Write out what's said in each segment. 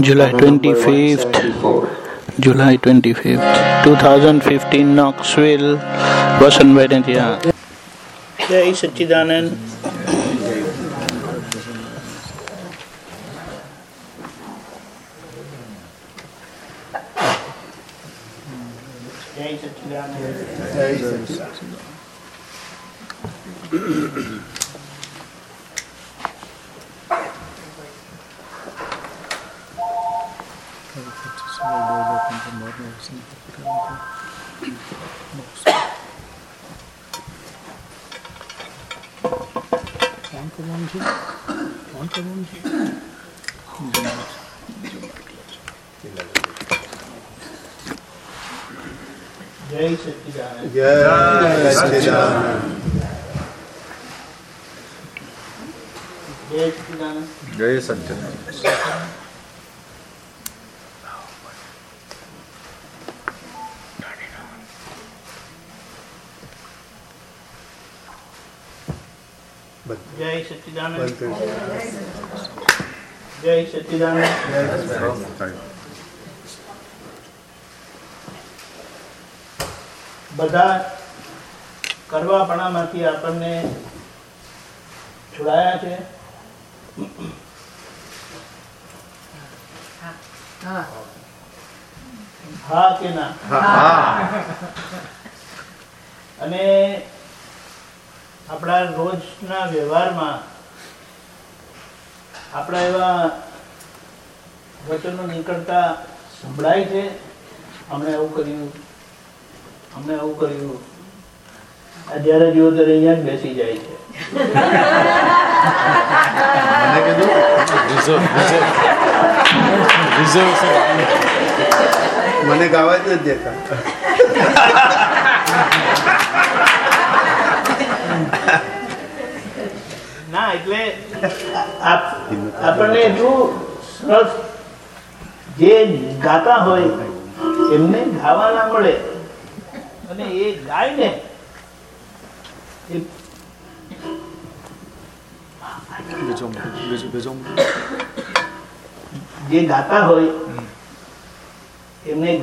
July 25th, July 25th, 2015, Knoxville, Washington, Virginia. જય સચ્ચિદાનંદ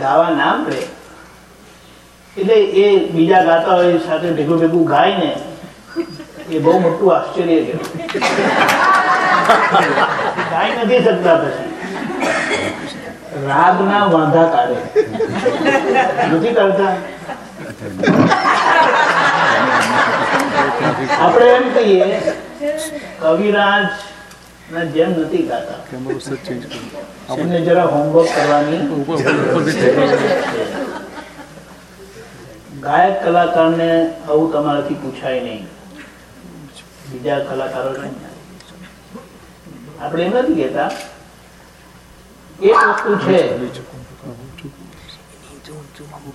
ગાવા ના મળે. એટલે એ બીજા ગાતા હોય સાથે ભેગું ભેગું ગાય ને એ બહુ મોટું આશ્ચર્ય ગાઈ નથી શકતા પછી. રાગના વાંધા કાઢે. નથી કરતા આપણે એમ કહીએ, કવિરાજ ના જેમ નથી ગાતા. જરા હોમવર્ક કરવાની ગાયક કલાકારને આવું તમારાથી પૂછાય નહીં. બીજા કલાકારો આપણે એમ નથી કહેતા. એક વસ્તુ છે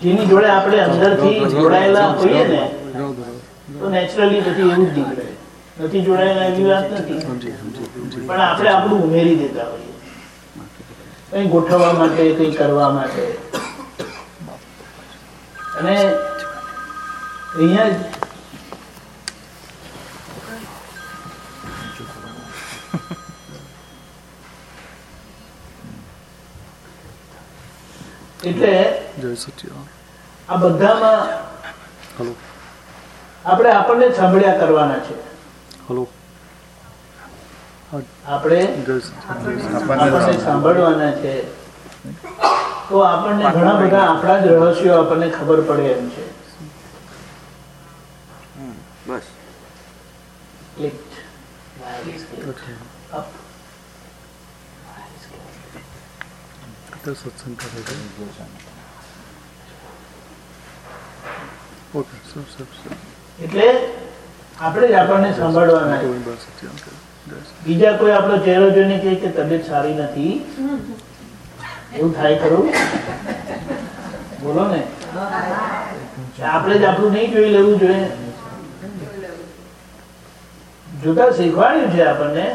જેની જોડે આપણે અંદરથી જોડાયેલા હોઈએ ને તો નેચરલી પછી એવું જ નીકળે. નથી જોડાયેલા એવી વાત નથી. પણ આપણે આપણું ઉમેરી દેતા હોઈએ. કઈ ગોઠવવા માટે કઈ કરવા માટે. અને અહીંયા એટલે આ બધામાં આપણે આપણને સાંભળ્યા કરવાના છે. આપણે આપણને સાંભળવાના છે. તો આપણને ઘણા બધા આપણા જ રહસ્યો આપણને ખબર પડે એમ છે. બસ. Clicked. Up. એટલે આપણે જ આપણને સાંભળવાના બીજા કોઈ આપણો ચહેરો જોઈને કહે કે તબિયત સારી નથી. એવું થાય ખરું? બોલો ને. આપણે જ આપણું નહીં જોઈ લેવું જોઈએ. જોતા શીખવાડ્યું છે આપણને.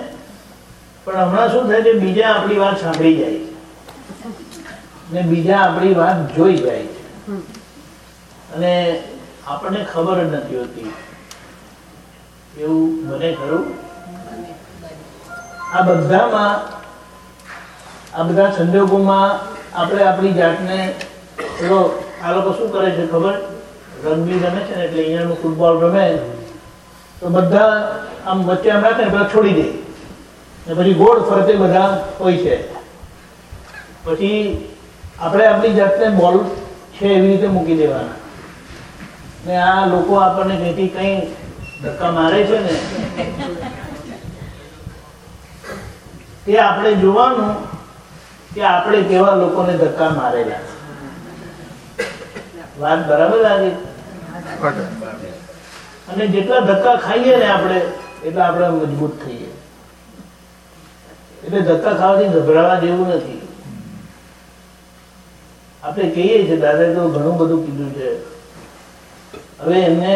પણ હમણાં શું થાય છે? બીજા આપણી વાત સાંભળી જાય છે. ને બીજા આપણી વાત જોઈ જાય છે. અને આપણને ખબર જ નથી હોતી. એવું મને ખરું? આ બધામાં, આ બધા સંજોગોમાં આપણે આપણી જાતને એવો આ લોકો શું કરે છે ખબર? રગ્બી રમે છે ને એટલે અહીંયાનું ફૂટબોલ રમે, તો બધા આમ વચ્ચે આમ રાખે ને પેલા છોડી દે. ને પછી ગોળ ફરતે બધા હોય છે. પછી આપણે આપણી જાતને બોલ છે એવી રીતે મૂકી દેવાના. ને આ લોકો આપણને જેથી કંઈ ધક્કા મારે છે ને? તે આપણે જોવાનું કે આપણે કેવા લોકોને ધક્કા મારેલા વાત બરાબર લાગે અને જેટલા ધક્કા ખાઈએ ને આપણે એટલા આપણે મજબૂત થઈએ. એટલે ધક્કા ખાવાથી ગભરાવા જેવું નથી. આપણે કહીએ છીએ દાદાએ તો ઘણું બધું કીધું છે. હવે એમને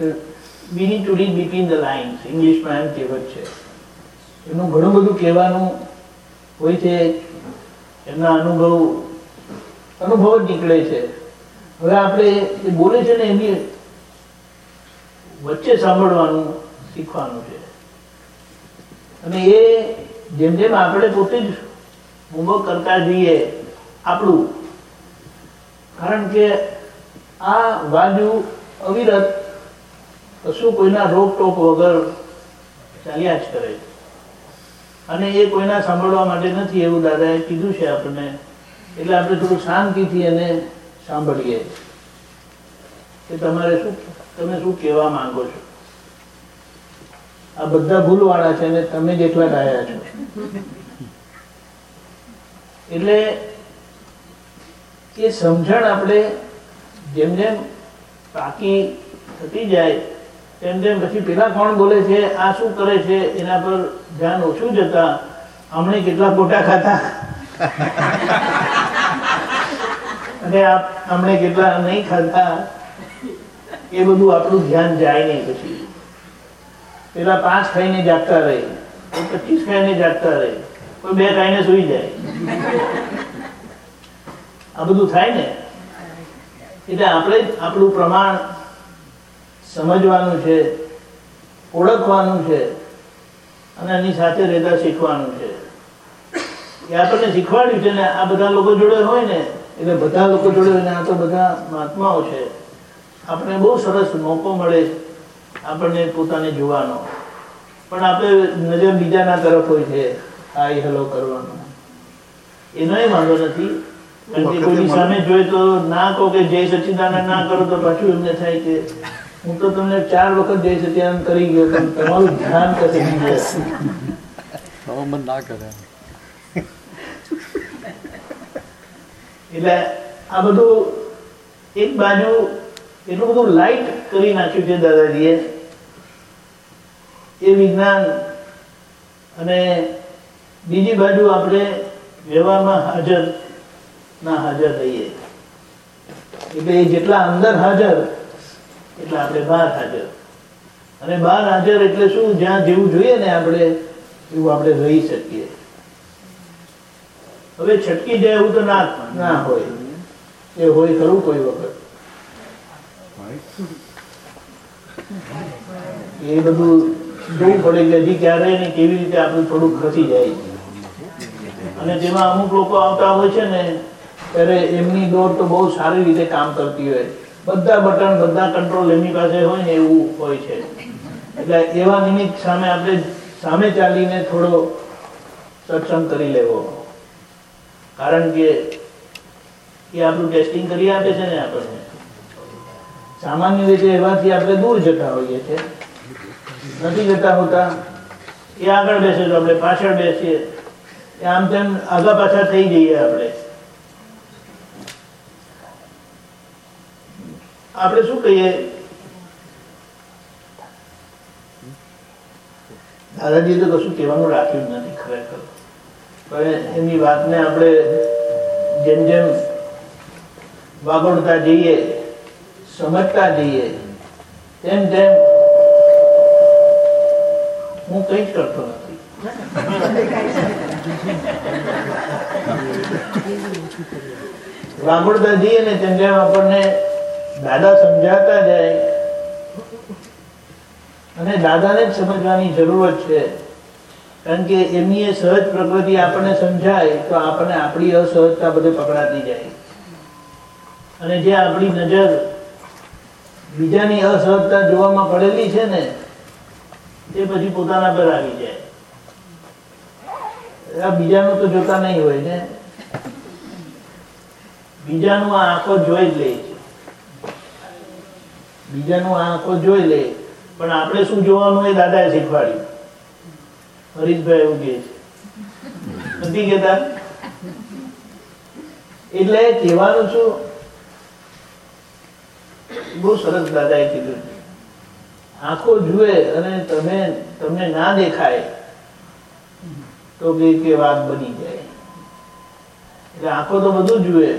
we need to read between the ઇંગ્લિશમાં એમ કહેવત છે. એમનું ઘણું બધું કહેવાનું હોય છે. એમના અનુભવ અનુભવ જ નીકળે છે. હવે આપણે એ બોલે છે ને એની વચ્ચે સાંભળવાનું શીખવાનું છે. અને એ જેમ જેમ આપણે પોતે જ હોમવર્ક કરતા જઈએ આપણું. કારણ કે આ બાજુ અવિરત કશું કોઈના રોકટોક વગર ચાલ્યા જ કરે છે? અને એ કોઈના સાંભળવા માટે નથી એવું દાદાએ કીધું છે આપણને. એટલે આપણે થોડું શાંતિથી એને સાંભળીએ. કે તમારે શું, તમે શું કહેવા માંગો છો? આ બધા ભૂલવાળા છે અને તમે જેટલા ડાયા છો. એટલે એ સમજણ આપણે જેમ જેમ પાકી થતી જાય તેમ તેમ પછી પેલા કોણ બોલે છે, આ શું કરે છે, એના પર ધ્યાન ઓછું જતા હમણે કેટલા ગોટા ખાતા. અને હમણે કેટલા નહીં ખાતા, એ બધું આપણું ધ્યાન જાય નહીં પછી. પેલા પાંચ ખાઈને જાગતા રહે, કોઈ પચીસ ખાઈને જાગતા રહે, કોઈ બે ખાઈને સુઈ જાય. આ બધું થાય ને? એટલે આપણે આપણું પ્રમાણ સમજવાનું છે ઓળખવાનું છે અને એની સાથે રહેતા શીખવાનું છે. એ આપણને શીખવાડ્યું છે ને આ બધા લોકો જોડે હોય ને એટલે બધા લોકો જોડે હોય ને આ તો બધા મહાત્માઓ છે. આપણે બહુ સરસ મોકો મળે આપણને પોતાને જોવાનો. પણ આપણે નજર બીજાના તરફ હોય છે આ હેલો કરવાનો. એનો એ વાંધો નથી. કારણ કે કોઈની સામે જોઈએ તો ના કહો કે જય સચ્ચિદાનંદ ના કરો તો પાછું એમને થાય કે હું તો તમને ચાર વખત જય સચ્ચિદાનંદ કરી ગયો પણ તમારું ધ્યાન કરી ગયો. મન ના કરે. એટલે આ બધું એક બાજુ એટલું બધું લાઈટ કરી નાખ્યું છે દાદાજીએ. એ વિજ્ઞાન અને બીજી બાજુ આપણે વ્યવહારમાં હાજર ના હાજર રહીએ. એટલે એ જેટલા અંદર હાજર એટલે આપણે બહાર હાજર. અને બહાર હાજર એટલે શું? જ્યાં જેવું જોઈએ ને આપણે, એવું આપણે રહી શકીએ. હવે છટકી જાય એવું તો ના ના હોય. એ હોય ખરું કોઈ વખત. એ બધું જોવું પડે કે હજી ક્યારે ને કેવી રીતે આપણું થોડું ખસી જાય. અને તેમાં અમુક લોકો આવતા હોય છે ને, ત્યારે એમની દોડ તો બહુ સારી રીતે કામ કરતી હોય. બધા બટન, બધા કંટ્રોલ એમની પાસે હોય ને એવું હોય છે. એટલે એવા નિમિત્ત સામે આપણે સામે ચાલીને થોડો સત્સંગ કરી લેવો. કારણ કે એ આપણું ટેસ્ટિંગ કરી આપે છે ને આપણને. સામાન્ય રીતે એવાથી આપણે દૂર જતા હોઈએ છીએ. નથી જતા હોતા. એ આગળ બેસે તો આપણે પાછળ બેસીએ. એ આમ તેમ આગા પાછા થઈ જઈએ આપણે. આપણે શું કહીએ? દાદાજી તો કશું કહેવાનું રાખ્યું જ નથી ખરેખર. પણ એમની વાતને આપણે જેમ જેમ વાગોડતા જઈએ, સમજતા જઈએ, તેમ તેમ હું કંઈ કરતો નથી. વાગોડતા જઈએ ને તેમ તેમ આપણને દાદા સમજાતા જાય. અને દાદાને જ સમજવાની જરૂરત છે. કારણ કે એમની એ સહજ પ્રકૃતિ આપણને સમજાય, તો આપણને આપણી અસહજતા બધે પકડાતી જાય. અને જે આપણી નજર બીજાની અસહજતા જોવામાં પડેલી છે ને તે પછી પોતાના પર આવી જાય. આ બીજાનું તો જોતા નહીં હોય ને. બીજાનું આ આંખો જોઈ જ લે છે. બીજાનું આ આંખો જોઈ લે. પણ આપણે શું જોવાનું એ દાદાએ શીખવાડ્યું. હરીશભાઈ એવું કહે છે. નથી કહેતા? એટલે કહેવાનું છું બહુ સરસ દાદાએ કીધું. આંખો જુએ અને તમે, તમને ના દેખાય, તો કે વાત બની જાય. એટલે આંખો તો બધું જુએ.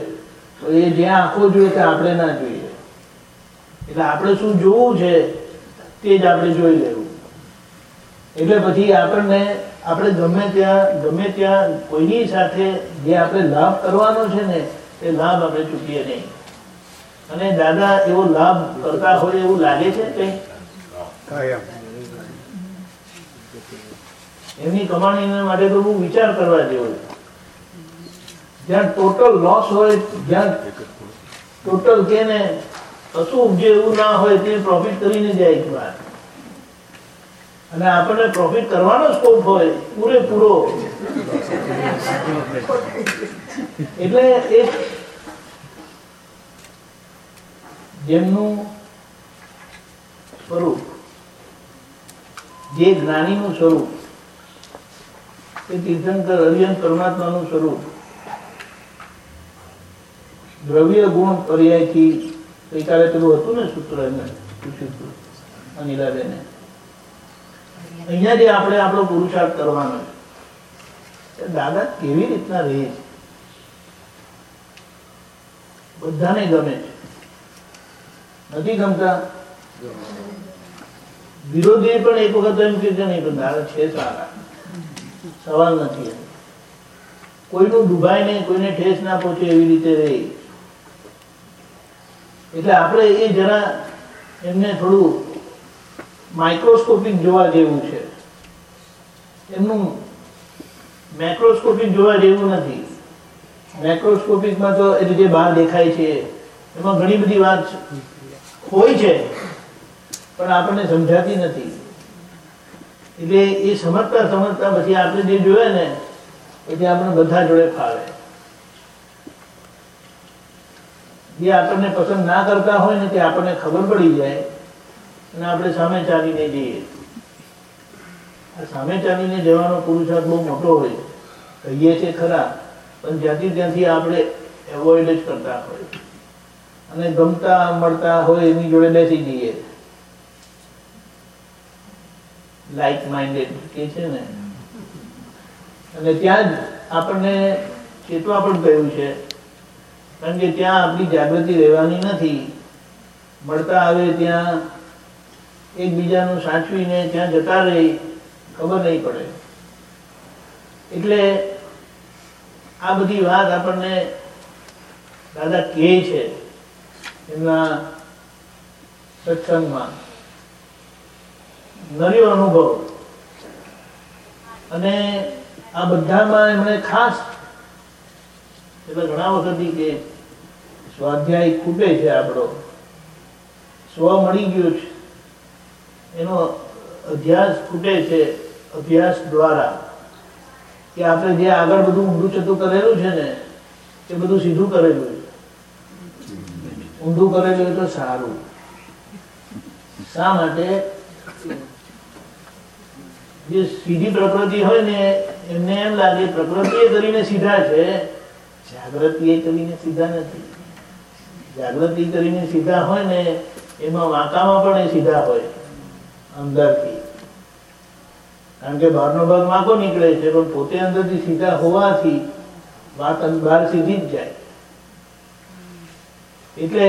તો એ જ્યાં આંખો જોઈએ ત્યાં આપણે ના જોઈએ એટલે આપણે શું જોવું છે તે જ આપણે જોઈ લેવું. એટલે પછી આપણને આપણે ગમે ત્યાં ગમે ત્યાં કોઈની સાથે જે આપણે લાભ કરવાનો છે ને એ લાભ આપણે ચૂકીએ નહીં. અને દાદા એવો લાભ કરતા હોય એવું લાગે છે કઈ? એમની કમાણી માટે તો બહુ વિચાર કરવા જેવો જ્યાં ટોટલ લોસ હોય જ્યાં ટોટલ કે ને કશું ઉપજે ના હોય તે પ્રોફિટ કરીને જાય એક વાર અને આપણને પ્રોફિટ કરવાનો સ્કોપ હોય, પૂરેપૂરો. એટલે એક જેમનું સ્વરૂપ, જે જ્ઞાનીનું સ્વરૂપ, એ તીર્થંકર અરિયન પરમાત્માનું સ્વરૂપ, દ્રવ્ય ગુણ પર્યાયથી ગઈકાલે પેલું હતું ને સૂત્ર અનિલાબેને. અહીંયા જે આપણે આપણો પુરુષાર્થ કરવાનો દાદા કેવી રીતના રહે છે? બધાને ગમે છે. નથી ગમતા? વિરોધી પણ એક વખત એમ કે નહીં, પણ દાદા છે સારા. સવાલ નથી. કોઈનું ડૂબાય નહીં કોઈને ઠેસ ના પહોંચે એવી રીતે રહે. એટલે આપણે એ જરા એમને થોડું માઇક્રોસ્કોપિક જોવા જેવું છે. એમનું મેક્રોસ્કોપિક જોવા જેવું નથી. મેક્રોસ્કોપિકમાં તો એટલે જે બહાર દેખાય છે, એમાં ઘણી બધી વાત હોય છે, પણ આપણને સમજાતી નથી. એટલે એ સમજતા સમજતા પછી આપણે જે જોયે ને, પછી આપણે બધા જોડે ફાવે. જે આપણને પસંદ ના કરતા હોય ને તે આપણને ખબર પડી જાય અને આપણે સામે ચાલીને જઈએ. સામે ચાલીને જવાનો પુરુષાર્થ બહુ મોટો હોય. કહીએ છે ખરા, પણ જ્યાંથી ત્યાંથી આપણે એવોઇડ જ કરતા હોય. અને ગમતા મળતા હોય એની જોડે બેસી જઈએ. લાઇક માઇન્ડેડ કે છે ને. અને ત્યાં જ આપણને ચેતવા પણ કહ્યું છે કારણ કે ત્યાં આપણી જાગૃતિ રહેવાની નથી. મળતા આવે ત્યાં એકબીજાનું સાચવીને ત્યાં જતા રહી, ખબર નહીં પડે. એટલે આ બધી વાત આપણને દાદા કહે છે એમના સત્સંગમાં. નર્યો અનુભવ. અને આ બધામાં એમણે ખાસ એટલે ઘણા વખતથી કે સ્વાધ્યાય ખૂટે છે આપણો. સ્વ મળી ગયો છે. એનો અભ્યાસ ખૂટે છે, અભ્યાસ દ્વારા. કે આપણે જે આગળ બધું ઊંધું ચતું કરેલું છે ને, એ બધું સીધું કરેલું છે. ઊંધું કરેલું તો સારું. શા માટે? જે સીધી પ્રકૃતિ હોય ને, એમને એમ લાગે પ્રકૃતિ એ કરીને સીધા છે જાગૃતિ એ કરીને સીધા નથી. જાગૃતિ કરીને સીધા હોય ને, એમાં વાંકામાં પણ એ સીધા હોય, અંદરથી. કારણ કે બહારનો ભાગ વાંકો નીકળે છે, પણ પોતે અંદરથી સીધા હોવાથી વાત બહાર સીધી જ જાય. એટલે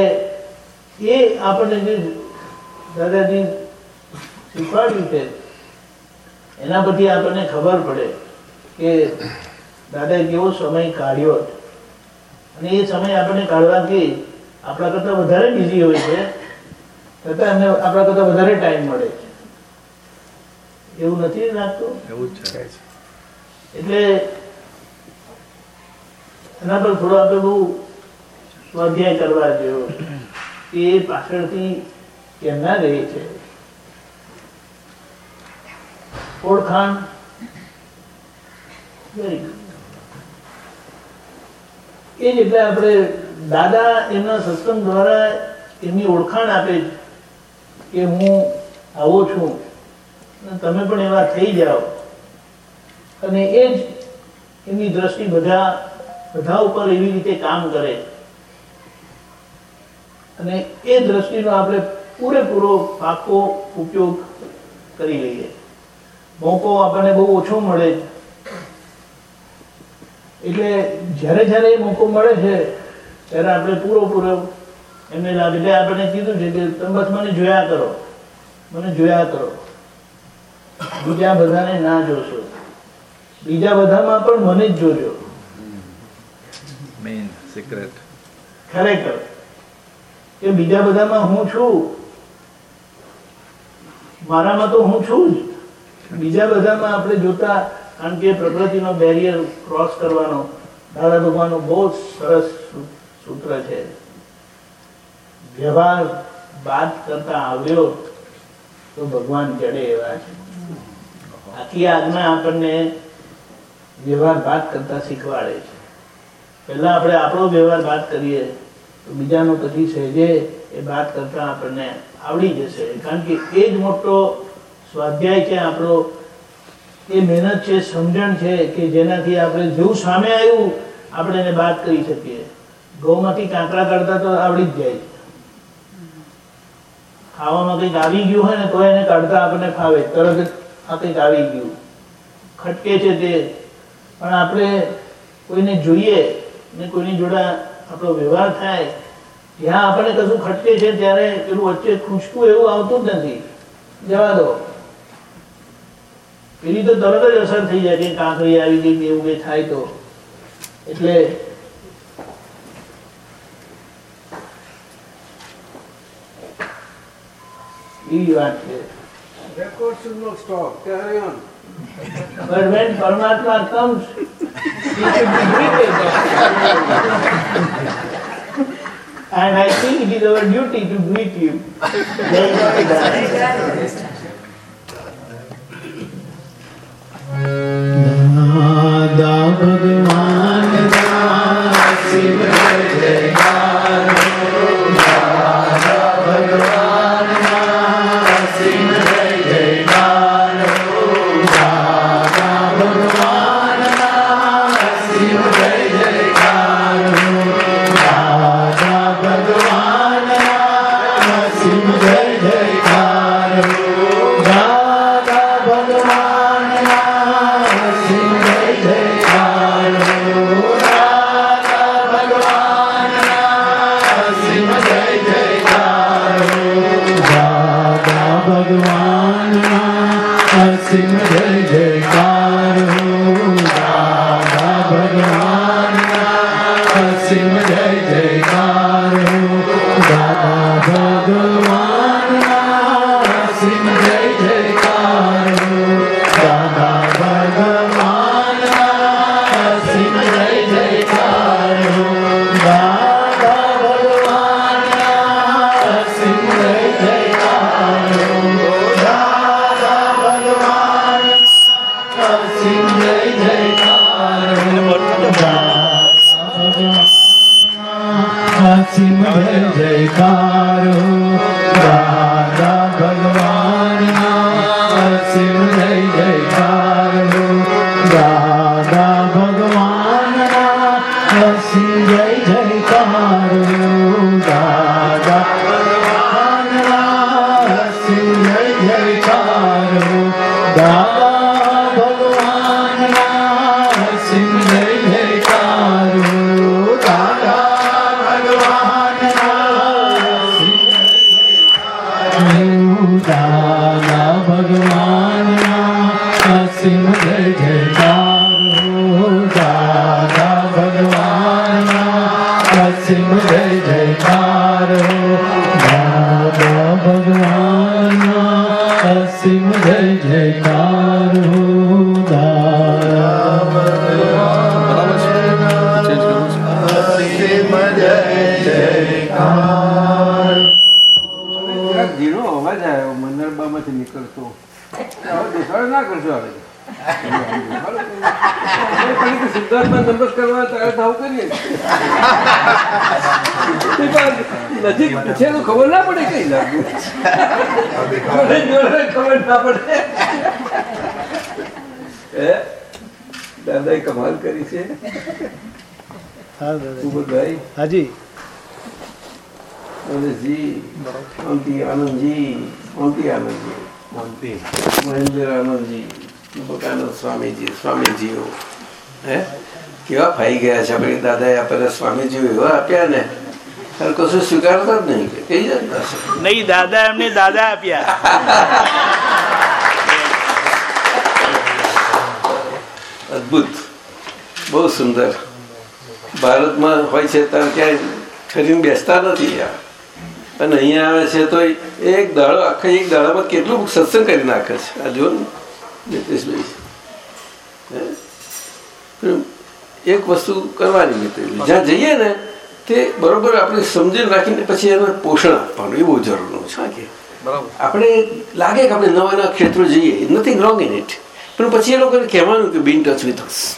એ આપણને જે દાદાજી શીખવાડ્યું છે, એના પછી આપણને ખબર પડે કે દાદાએ કેવો સમય કાઢ્યો અને એ સમય આપણને કાઢવાથી આપણા કરતાં વધારે બિઝી હોય છે છતાં એમને આપણા કરતાં વધારે ટાઈમ મળે છે. એવું નથી લાગતું? એવું જ છે. એટલે એના પર થોડો આપણે બહુ સ્વાધ્યાય કરવા જેવો એ પાછળથી કેમના રહે છે. ઓળખાણ વેરી ગુડ. એ જ એટલે આપણે દાદા એમના સત્સંગ દ્વારા એમની ઓળખાણ આપે કે હું આવો છું. તમે પણ એવા થઈ જાઓ. અને એ જ એમની દ્રષ્ટિ બધા બધા ઉપર એવી રીતે કામ કરે. અને એ દ્રષ્ટિનો આપણે પૂરેપૂરો પાકો ઉપયોગ કરી લઈએ. મોકો આપણને બહુ ઓછો મળે. એટલે જ્યારે જ્યારે એ મોકો મળે છે ત્યારે આપણે પૂરો પૂરો એમને લાગે. આપણને કીધું છે કે તમે બસ મને જોયા કરો. મને જોયા કરો. બીજા બધાને ના જોશો. બીજા બધામાં પણ મને જ જોજો. મેઇન સિક્રેટ ખરેખર. કે બીજા બધામાં હું છું? મારામાં તો હું છું જ. બીજા બધામાં આપણે જોતા કારણ કે પ્રકૃતિનો બેરિયર ક્રોસ કરવાનો દાદા ભગવાનનો બહુ સરસ સૂત્ર છે. વ્યવહાર બાદ કરતા આવ્યો તો ભગવાન જડે એવા છે. આખી આજ્ઞા આપણને વ્યવહાર બાદ કરતા શીખવાડે છે. પહેલા આપણે આપણો વ્યવહાર બાદ કરીએ તો બીજાનો પછી સહેજે એ બાદ કરતા આપણને આવડી જશે. કારણ કે એ જ મોટો સ્વાધ્યાય છે આપણો. એ મહેનત છે સમજણ છે કે જેનાથી આપણે જેવું સામે આવ્યું આપણે એને બાદ કરી શકીએ. ઘઉંમાંથી કાંકરા કાઢતા તો આવડી જ જાય. ખાવામાં કંઈક આવી ગયું હોય ને, તો એને કાઢતા આપણને ફાવે. તરત આ કંઈક આવી ગયું. ખટકે છે તે. પણ આપણે કોઈને જોઈએ ને કોઈની જોડે આપણો વ્યવહાર થાય, જ્યાં આપણને કશું ખટકે છે ત્યારે પેલું વચ્ચે ખૂંચતું એવું આવતું જ નથી. જવા દો. પેલી તો તરત જ અસર થઈ જાય કે કાંકરી આવી ગઈ એવું કંઈ થાય તો. એટલે You are there. Record should not stop. Carry on. But when Paramatma comes, he should be greeted. and I think it is our duty to greet you. નથી દેખાડો ના કરશો હવે નજીક છે તો ખબર ના પડે કઈ જોડે ખબર ના પડે દાદા કમાલ કરી છે ઉમરભાઈ હાજી ગણેશજી આનંદજી આનંદજી. મહેન્દ્ર આનંદજી દીપકાનંદ સ્વામીજી સ્વામીજીઓ. હે? કેવા ફાઈ ગયા છે? આપણે દાદાએ આપણને સ્વામીજીઓ એવા આપ્યા ને. કશું સ્વીકારતા જ નહીં કઈ જાતના નહીં દાદા એમને દાદા આપ્યા. અદ્ભુત. બહુ સુંદર. ભારતમાં હોય છે ત્યારે ક્યાંય ઠરીને બેસતા નથી યાર. અને અહીંયા આવે છે તો એક દાડો આખા એક દાડામાં કેટલું સત્સંગ કરી નાખે છે. આ જો ને નીતિશભાઈ. હે? પણ એક વસ્તુ કરવાની નીતિશભાઈ જ્યાં જઈએ ને તે બરોબર આપણે સમજીને રાખીને પછી એને પોષણ આપવાનું એ બહુ જરૂરનું છે કે? આપણે લાગે કે આપણે નવા નવા ક્ષેત્રો જઈએ. નથિંગ રોંગ ઇન ઇટ પણ પછી એ લોકોને કહેવાનું કે બિન ટચ વિથ અસ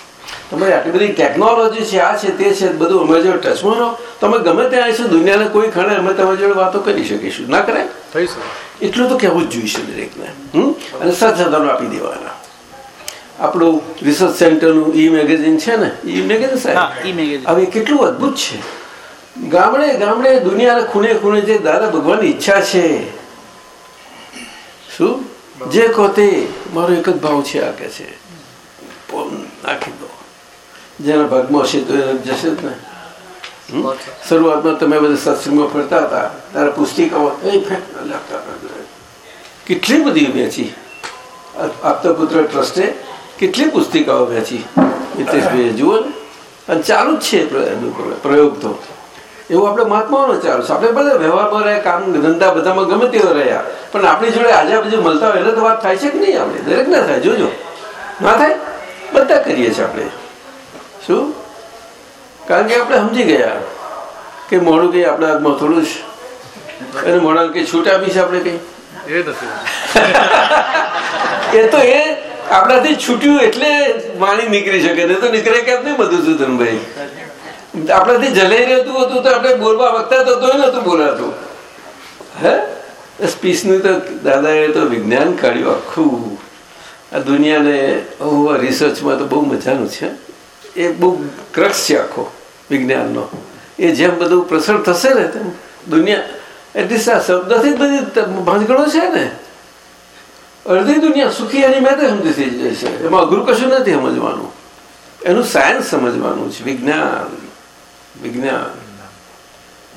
તમારી આટલી બધી ટેકનોલોજી છે આ છે તે છે બધું અમે જોડે ટચમાં રહો તમે ગમે ત્યાં આવીશું દુનિયાના કોઈ ખણે અમે તમારી જોડે વાતો કરી શકીશું. ના કરાય થઈ શકે. એટલું તો કહેવું જ જોઈશે દરેકને હમ? અને સંસાધનો આપી દેવાના. આપણું રિસર્ચ સેન્ટરનું ઈ મેગેઝિન છે ને ઈ મેગેઝિન સાહેબ? હવે કેટલું અદ્ભુત છે. ગામડે ગામડે દુનિયાના ખૂણે ખૂણે જે દાદા ભગવાનની ઈચ્છા છે. શું? જે કહો તે મારો એક જ ભાવ છે આ કે છે. નાખી દો. જેના ભાગમાં તો એને જશે જ ને? શરૂઆતમાં તમે બધા સત્સંગમાં ફરતા હતા. ત્યારે પુસ્તિકાઓ હતા કેટલી બધી વેચી? આપતા પુત્ર ટ્રસ્ટે કેટલી પુસ્તિકાઓ વેચી? હિતેશભાઈએ જુઓ ને. અને ચાલુ જ છે પ્રયોગ- તો. એવું આપણે મહાત્માઓનો ચાલુ છે. આપણે બધા વ્યવહારમાં રહ્યા કામ, ધંધા બધામાં ગમે તેવા રહ્યા. પણ આપણી જોડે આજે બધું મળતા હોય એટલે તો વાત થાય છે કે નહીં આપણે? દરેક ના થાય. જોજો. ના થાય? બધા કરીએ છીએ આપણે. શું? કારણ કે આપણે સમજી ગયા કે મોડું કઈ આપણા હાથમાં થોડું જ. અને મોડા કઈ છૂટ આપી છે આપણે કંઈ? એ તો એ આપણાથી છૂટ્યું એટલે માણી નીકળી શકે નહીં તો નીકળે કેમ નહીં બધું સુધનભાઈ? આપણાથી જલાઈ રહેતું હતું તો આપણે બોલવા વખતા તો નતું બોલાતું. હે? સ્પીચનું તો દાદાએ તો વિજ્ઞાન કાઢ્યું આખું. આ દુનિયાને રિસર્ચમાં તો બહુ મજાનું છે. એ બહુ ક્રક્ષ છે આખો વિજ્ઞાનનો. એ જેમ બધું પ્રસર થશે ને તેમ દુનિયા એટલીસ્ટ આ શબ્દથી બધી ભાંજગળો છે ને. અડધી દુનિયા સુખી એની મેં સમજી થઈ જાય છે. એમાં અઘરું કશું નથી સમજવાનું. એનું સાયન્સ સમજવાનું છે. વિજ્ઞાન વિજ્ઞાન.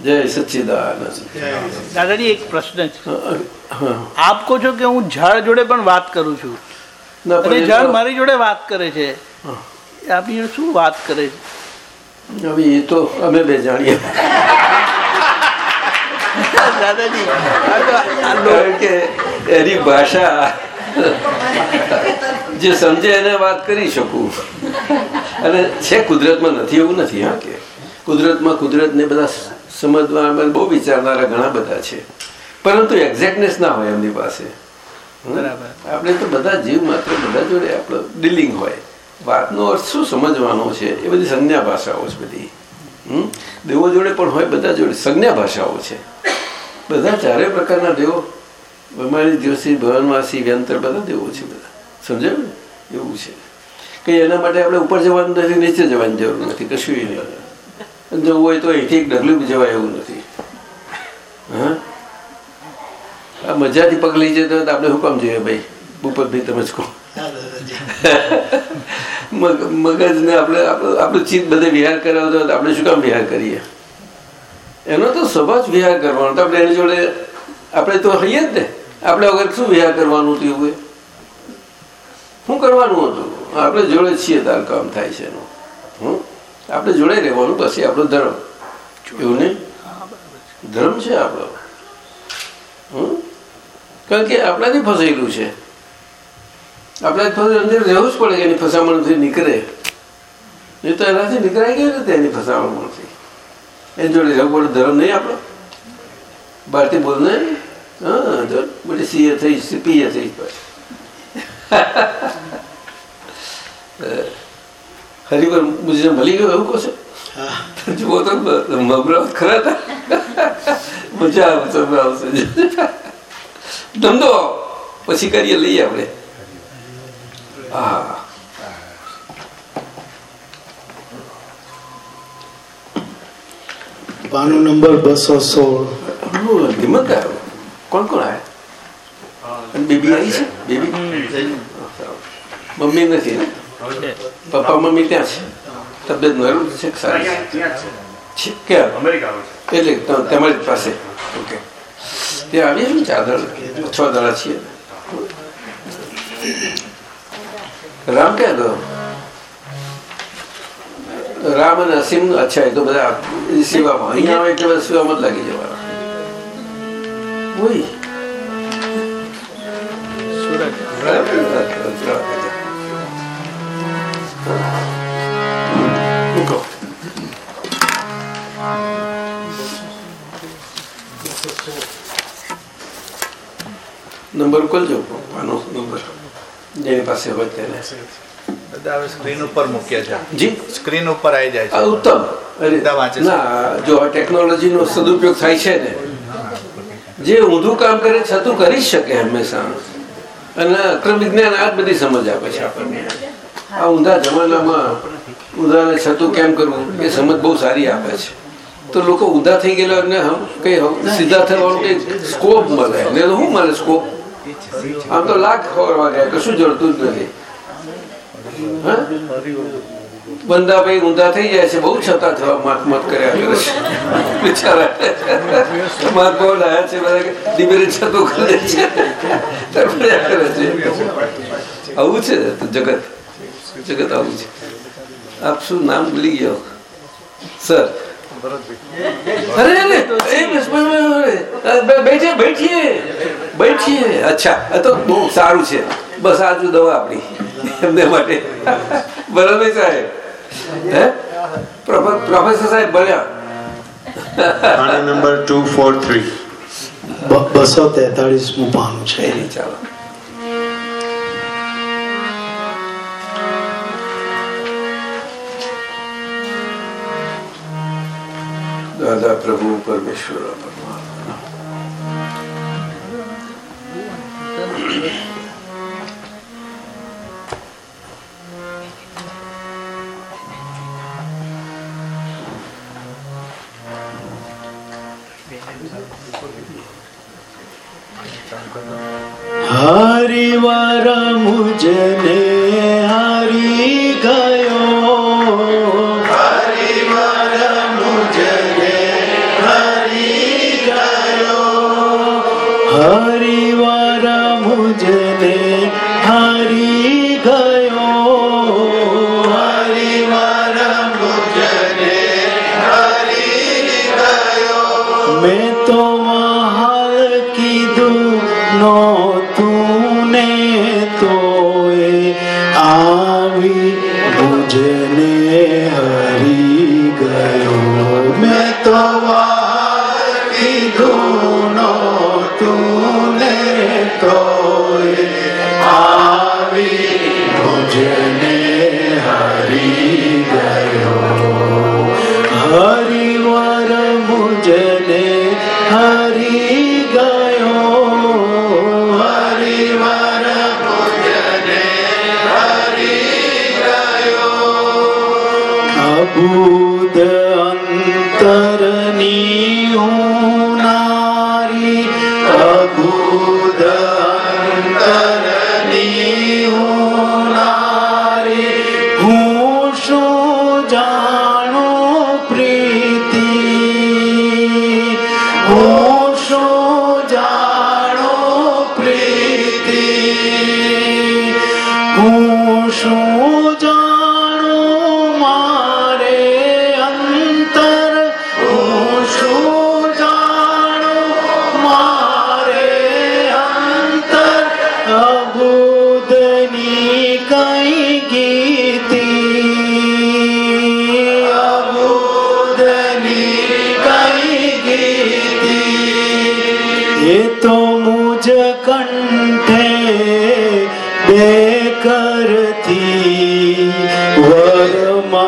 જય સચ્ચિદાનંદ. દાદાજી એક પ્રશ્ન છે. હા આપ કહો છો કે હું ઝાડ જોડે પણ વાત કરું છું? ઝાડ મારી જોડે વાત કરે છે. જોડે શું વાત કરે છે? હવે એ તો અમે બે જાણીએ. દાદાજી એની ભાષા જે સમજે એને વાત કરી શકું. અને છે કુદરતમાં નથી એવું નથી હા કે કુદરતમાં કુદરતને બધા સમજવા બહુ વિચારનારા ઘણા બધા છે. પરંતુ એક્ઝેક્ટનેસ ના હોય એમની પાસે. બરાબર. આપણે તો બધા જીવ માત્ર બધા જોડે આપણો ડીલિંગ હોય. વાતનો અર્થ શું સમજવાનો છે? એ બધી સંજ્ઞા ભાષાઓ છે બધી? દેવો જોડે પણ હોય બધા જોડે. સંજ્ઞા ભાષાઓ છે. બધા ચારે પ્રકારના દેવો. દિવસી ભવનવાસી વ્યંતર બધા દેવો છે બધા. સમજાયું ને? એવું છે. કે એના માટે આપણે ઉપર જવાનું નથી, નીચે જવાની જરૂર નથી, કશું નહીં જવું હોય તો અહીંથી એક ડગલું જવાય એવું નથી. હા? આ મજાથી પગ લઈ જતો તો આપણે શું કામ જોઈએ ભાઈ? ભૂપતભાઈ તમે જ કહો. મગજને આપણે આપણું ચિત્ત બધે વિહાર કરાવતો હોય તો આપણે શું કામ વિહાર કરીએ? એનો તો સ્વભાવ વિહાર કરવાનો. તો આપણે એની જોડે આપણે તો હઈએ જ ને. આપણે વગર શું વિહાર કરવાનું હતું એવું શું કરવાનું હતું? આપણે જોડે છીએ તાર કામ થાય છે એનું. હમ? આપણે જોડે રહેવાનું પછી આપણો ધર્મ. એવું નહીં? ધર્મ છે આપણો? કારણ કે આપણાથી ફસાયેલું છે. આપણે અંદર રહેવું જ પડે કે એની ફસામણથી નીકળે. નહીં તો એનાથી નીકળાઈ ગયું ને તેની ફસામણથી? એની જોડે રહેવું પડે ધર્મ નહીં આપણો? બહારથી બોલ ને હા જો બધી સીએ થઈ પીએ થઈ હરિવર મુજબ ભલી ગયો એવું કહો છો? જુઓ તો મગરો ખરા હતા. મજા આવે તમે આવશે. ધંધો પછી કરીએ લઈએ આપણે. હા પાનો નંબર બસો સોળ. ધીમક આવ્યો કોણ કોણ આવ્યા બેબી આવી છે બેબી મમ્મી નથી ને પપ્પા મમ્મી ત્યાં છે તબિયત નરમ છે સારી છે એટલે તમારી પાસે ઓકે ત્યાં આવીએ ને ચાર દળ છ દાડા છીએ રામ ક્યાં ગયો રામ અને અસીમ અચ્છા એ તો બધા એ સેવામાં અહીંયા આવે એટલે બધા સેવામાં જ લાગી જવાના ઓય મૂકો નંબર ખોલજો આનો નંબર જેની પાસે હોય તેને. બધા સ્ક્રીન ઉપર મૂક્યા છે. જી? સ્ક્રીન ઉપર આવી જાય છે. ઉત્તમ. ના જો ટેકનોલોજીનો સદુપયોગ થાય છે ને જે ઊંધું કામ કરે છતું કરી શકે હંમેશા. અને અક્રમ વિજ્ઞાન આ બધી સમજ આપે છે આપણને. આ ઊંધા જમાનામાં ઊંધાને છતું કેમ કરવું? એ સમજ બહુ સારી આપે છે. તો લોકો ઊંધા થઈ ગયેલા ને કઈ સીધા થવાનું કઈ સ્કોપ મળે. ને શું મળે સ્કોપ આમ તો લાખ ખોરવા ગયા કશું જડતું જ નથી હા બંદા ભાઈ ઊંધા થઈ જાય છે બહુ છતાં થવા મત મત કર્યા કરે છે બિચારા મત બહુ લાયા છે બધા કે ધીમે ધીમે છતું કરે છે તરફડ્યા કરે છે આવું છે તો જગત જગત આવું છે આપ શું નામ ભૂલી ગયો સર બેઠીએ બેઠીએ બેઠીએ. અચ્છા તો બહુ સારું છે. બસ આજુ દવા આપણી. એમને માટે. બરાબર સાહેબ? હે? પ્રોફે- પ્રોફેસર સાહેબ ભણ્યા. Number two four three. બસો તેતાળીસમું પાનું છે. ચાલો. દાદા પ્રભુ પરમેશ્વર પરમાત્મા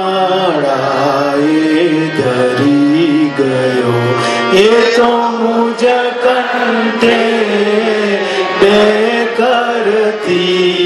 માળાએ ધરી ગયો. એ તો મુજ કંઠે બે કરતી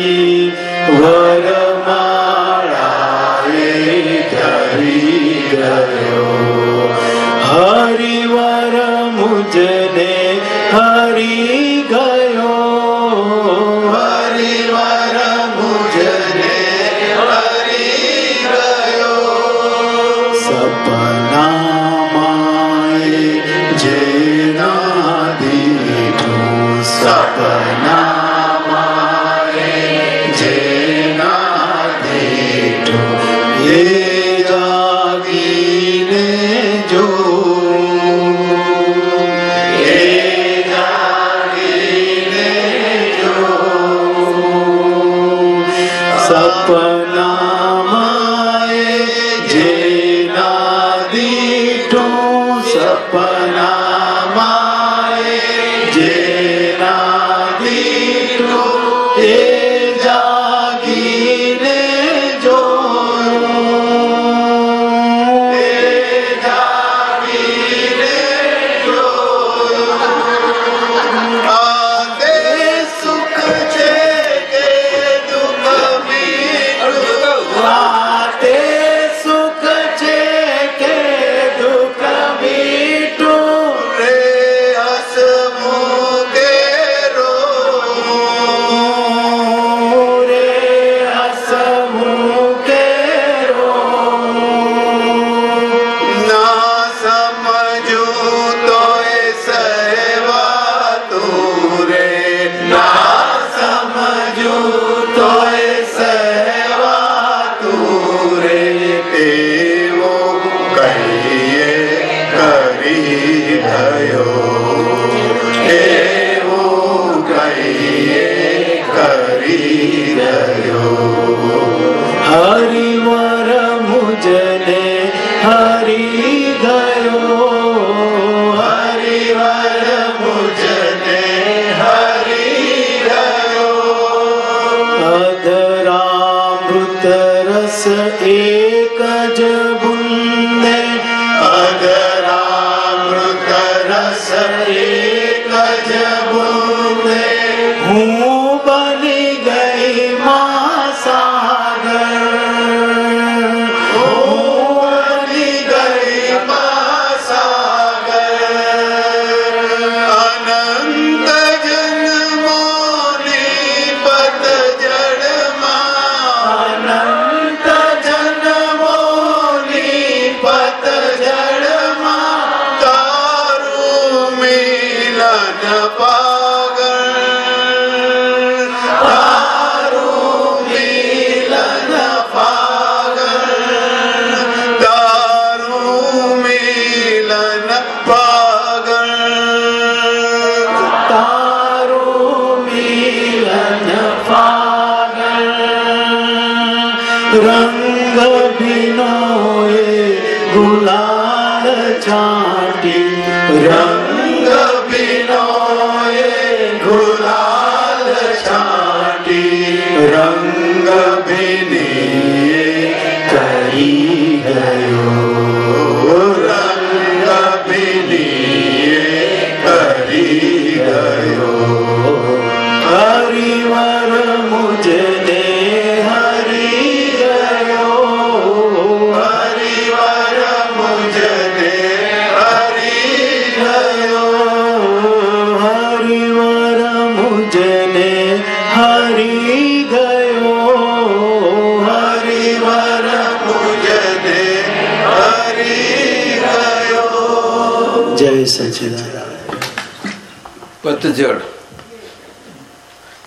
મુક્ત જળ.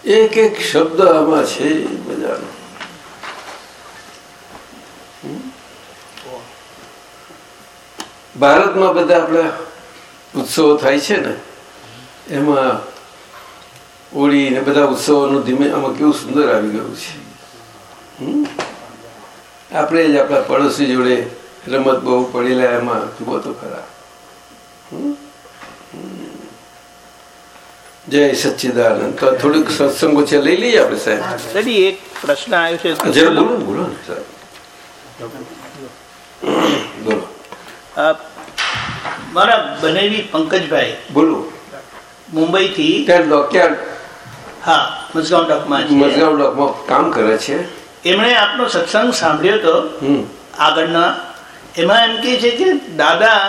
એક એક શબ્દ આમાં છે બધાનો. ભારતમાં બધા આપણા ઉત્સવો થાય છે ને, એમાં ઓળી ને બધા ઉત્સવોનું ધીમે આમાં કેવું સુંદર આવી ગયું છે. આપણે જ આપણા પડોશી જોડે રમત બહુ પડેલા એમાં જુઓ તો ખરા. જય સચ્ચિદાનંદ. તો થોડુંક સત્સંગો છે લઈએ આપણે સાહેબ? એક પ્રશ્ન આવ્યો છે બોલો? બોલો સાહેબ. બોલો. મારા બનેવી પંકજભાઈ બોલો. મુંબઈથી ત્યાં હા મજગાંવ ડોકમાં કામ કરે છે? એમણે આપનો સત્સંગ સાંભળ્યો તો આગળના. એમાં એમ કે છે કે દાદા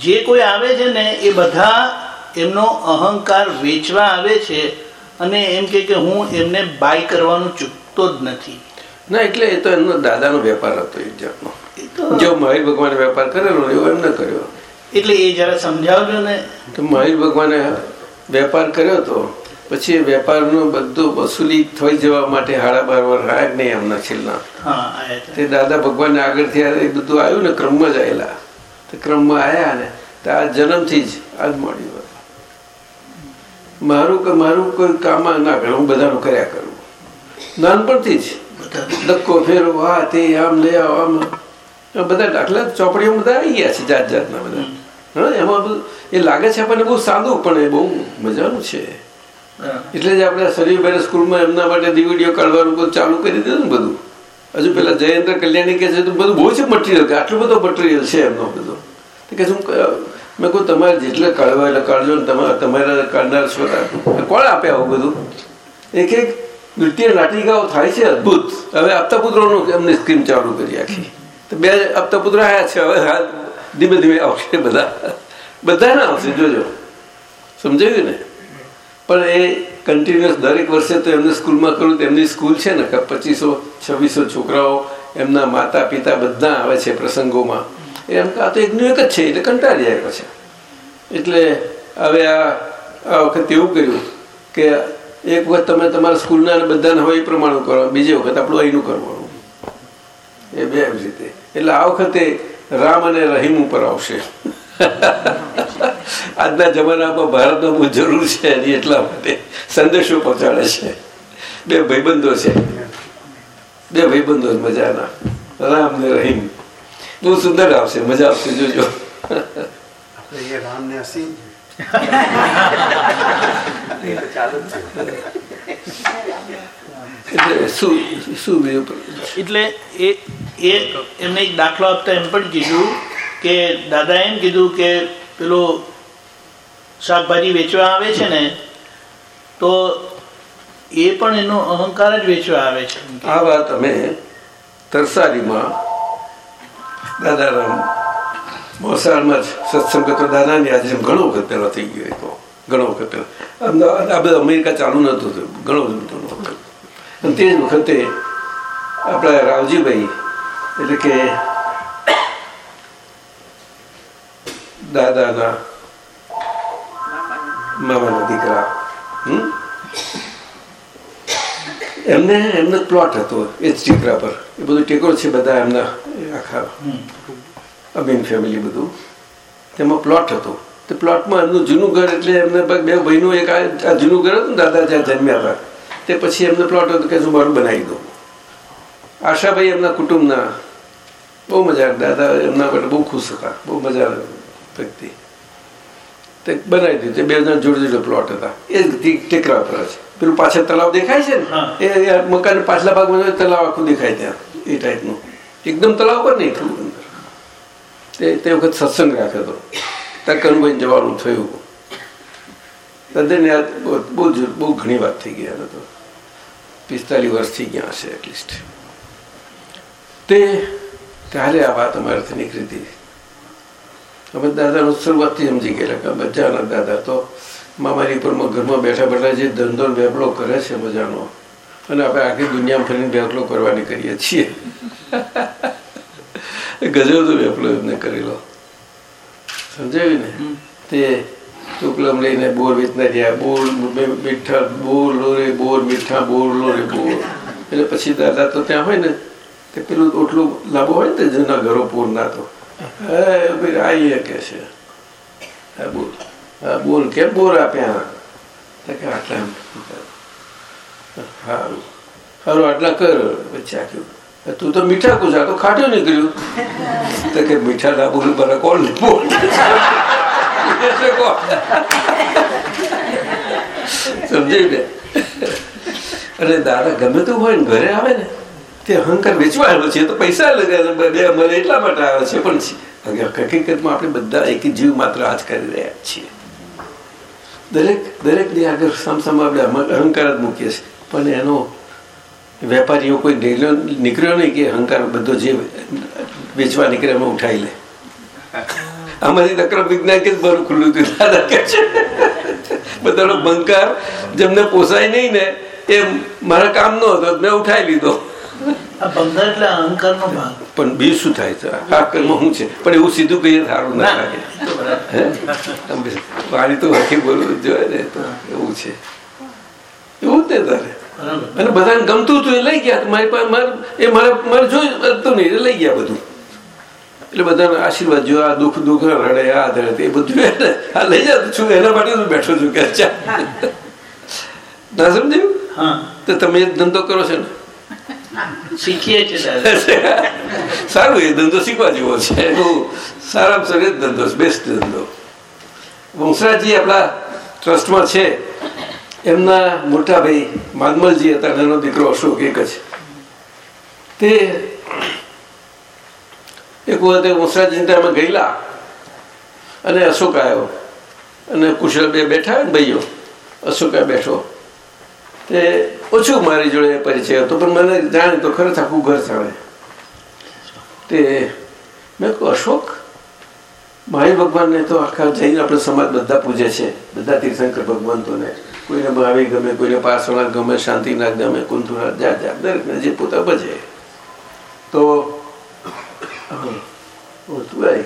જે કોઈ આવે છે ને એ બધા એમનો અહંકાર વેચવા આવે છે અને એમ કે કે હું એમને બાય કરવાનું ચૂકતો જ નથી. ના એટલે એ તો એમનો દાદાનો વેપાર હતો એક જાતનો. જો મહેશ ભગવાને વેપાર કરેલો એવો એમને કર્યો. એટલે એ જરા સમજાવજો ને. તો મહેશ ભગવાને વેપાર કર્યો હતો પછી એ વેપારનું બધું વસૂલી થઈ જવા માટે હાડા બાર વાર રહ્યા જ નહીં એમના છેલ્લા. તે દાદા ભગવાન આગળથી એ બધું આવ્યું ને ક્રમમાં જ આવેલા તે ક્રમમાં આવ્યા ને તો આ જન્મથી જ આજ મળ્યું. મારું કે મારું કોઈ કામ ના કરે હું બધાનું કર્યા કરું. નાનપણથી જ. ધક્કો ફેરો આ તે આમ લઈ આવો આમ. બધા દાખલા ચોપડીઓ બધા આવી ગયા છે જાત જાતના બધા. હા એમાં બધું એ લાગે છે આપણને બહુ સાદું પણ એ બહુ મજાનું છે. એટલે જ આપણે શરીરભાઈ સ્કૂલમાં એમના માટે ડીવીડીઓ કાઢવાનું બધું ચાલુ કરી દીધું ને બધું. હજુ પેલા જયેન્દ્ર કલ્યાણી કે છે તો બધું બહુ છે મટીરિયલ આટલું બધો મટીરિયલ છે એમનો બધો. કે શું મેં કહું, તમારે જેટલે કાઢવા એટલે કાઢજો ને તમારે કાઢનાર છો કોણ આપે આવું બધું? એક એક નૃત્ય નાટિકાઓ થાય છે અદ્ભુત. હવે આપતા પુત્રોનું એમની સ્કીમ ચાલુ કરી આખી. તો બે આપતાપુત્રો આવ્યા છે, હવે ધીમે ધીમે આવશે બધા. બધાને આવશે, જોજો. સમજાયું ને? પણ એ કન્ટિન્યુઅસ દરેક વર્ષે તો એમને સ્કૂલમાં કરું તો એમની સ્કૂલ છે ને પચીસો, છવ્વીસો છોકરાઓ એમના માતા પિતા બધા આવે છે પ્રસંગોમાં. એમ કે આ તો એકનું એક જ છે, એટલે કંટાળી જાય પછી. એટલે હવે આ આ વખતે એવું કર્યું કે એક વખત તમે તમારા સ્કૂલના બધાને હોય એ પ્રમાણે કરો, બીજી વખત આપણું અહીંનું કરવાનું. એ બે રીતે. એટલે આ વખતે રામ અને રહીમ ઉપર આવશે. આજના જમાનામાં ભારતમાં બહુ જરૂર છે એની એટલા માટે. સંદેશો પહોંચાડે છે. બે ભાઈબંધો છે. બે ભાઈબંધો મજાના. રામ ને રહીમ. બહુ સુંદર આવશે મજા આવશે જોજો. એટલે એ એ એમને એક દાખલો આપતા એમ પણ કીધું કે દાદા એમ કીધું કે પેલો શાકભાજી વેચવા આવે છે ને તો એ પણ એનો અહંકાર જ વેચવા આવે છે. આ વાત અમે તરસાલીમાં દાદારામ, મોસાળમાં જ સત્સંગ હતો દાદાની આજે ઘણો વખત પહેલા થઈ ગયો હતો ઘણો વખત પહેલાં. અમદાવાદ, આ બધું અમેરિકા ચાલુ નહોતું થયું, ઘણો બધો વખત. અને તે જ વખતે આપણા રાવજીભાઈ, એટલે કે દાદાના મામાના દીકરા, હમ? એમને, એમનો પ્લોટ હતો એ જ ટીકરા પર. એ બધું ટેકરો છે બધા એમના આખા અમીન ફેમિલી બધું. તેમાં પ્લોટ હતો. તે પ્લોટમાં એમનું જૂનું ઘર એટલે એમને બે ભાઈનું એક આ જૂનું ઘર હતું દાદા જ્યાં જન્મ્યા હતા. તે પછી એમનો પ્લોટ હતો કે શું મારું બનાવી દઉં. આશાભાઈ એમના કુટુંબના. બહુ મજા દાદા એમના માટે બહુ ખુશ હતા. બહુ મજા વ્યક્તિ. તે બનાવી દીધું. તે બે જણ જોડે જોડે પ્લોટ હતા. એ ટેકરા પર જ. પેલું પાછળ તલાવ દેખાય છે ને? એ મકાન પાછલા ભાગમાં તલાવ આખું દેખાય ત્યાં એ ટાઈપનું એકદમ તલાવ પર નહીં થોડું અંદર તે તે વખત સત્સંગ રાખ્યો હતો. ત્યાં કનુભાઈ જવાનું થયું. તદ્દન યાદ બહુ- બહુ ઘણી વાત થઈ ગયા હવે તો પિસ્તાલીસ વર્ષ થઈ ગયા હશે એટલીસ્ટ તે ત્યારે આ વાત અમારાથી નીકળી હતી. અમે દાદાનું શરૂઆતથી સમજી ગયેલા કે દાદા તો મામારી ઉપરમાં ઘરમાં બેઠા બેઠા જે ધંધો વેપલો કરે છે મજાનો અને આપણે આખી દુનિયામાં ફરીને વેપલો કરવાની કરીએ છીએ. ગજબ તો વેપલો એમને કરેલો. સમજાયું ને? તે ટુકલમ લઈને બોર વેચના રહ્યા. બોર મીઠા બોર લો રે બોર મીઠા બોર લો રે બોર. એટલે પછી દાદા તો ત્યાં હોય ને તે પેલું ઓટલું લાંબો હોય ને જૂના ઘરો પૂરના તો. હે ભાઈ આઈએ કે છે. હા બોલ બોલ કેમ બોર આપ્યા? તો આટલા એમ. સારું સારું આટલા કર. પછી આખ્યું તું તો મીઠા કુજા તો ખાટું નીકળ્યું. તો કે, મીઠા ના બોલ બરા કોણ બોલ. સમજી ને? અને દાદા, ગમે તું હોય ને, ઘરે આવે ને, તે અહંકાર વેચવા આવ્યો છે તો પૈસા લગાવે બે મને એટલા માટે આવે છે, પણ હકીકતમાં આપણે બધા એક જીવ માત્ર આજ કરી રહ્યા છીએ. દરેક દરેકની આગળ સામસામે આપણે અહંકાર જ મૂકીએ છીએ. પણ એનો વેપારીઓ કોઈ નીકળ્યો નીકળ્યો નહીં કે અહંકાર બધો જે વેચવા નીકળે એમાં ઉઠાઈ લે. આમાંથી અક્રમ વિજ્ઞાન કે મારું ખુલ્લું હતું દાદા કે છે. બધાનો બંકાર જેમને પોસાય નહીં ને, એ મારા કામનો હતો, મેં ઉઠાઈ લીધો. એટલે પણ બી શું થાય છે? આ કર્મ શું છે? પણ એવું સીધું કહીએ સારું ના લાગે. વાણી તો હકી બોલવું જ જોઈએ ને તો એવું છે. એવું જ ને તારે અને બધાને ગમતું હતું એ લઈ ગયા મારી પાસે મારે એ મારે મારે જોયું નહીં એ લઈ ગયા બધું. એટલે બધાને આશીર્વાદ જો આ દુઃખ દુઃખ રડે આ ધડે એ બધું આ લઈ જતો છું એના માટે હું બેઠો છું કે ના સમજ્યું? હા. તો તમે ધંધો કરો છો ને? દીકરો અશોક એક જ. તે એક વખતે વંશરાજી ત્યાં ગયેલા અને અશોક આવ્યો. અને કુશલ બે બેઠા ને ભાઈઓ, અશોક બેઠો. તે ઓછું મારી જોડે પરિચય હતો પણ મને જાણે તો ખરચ આખું ઘર જાણે. તે મેં કહું અશોક મહાવીર ભગવાનને તો આખા જઈને આપણે સમાજ બધા પૂજે છે બધા તીર્થંકર ભગવંતોને. કોઈને મહાવીર ગમે કોઈને પાર્શ્વનાથ ગમે શાંતિનાથ ગમે કુંતુનાથ જાત જા દરેકને જે પોતા ભજે તો તું આવી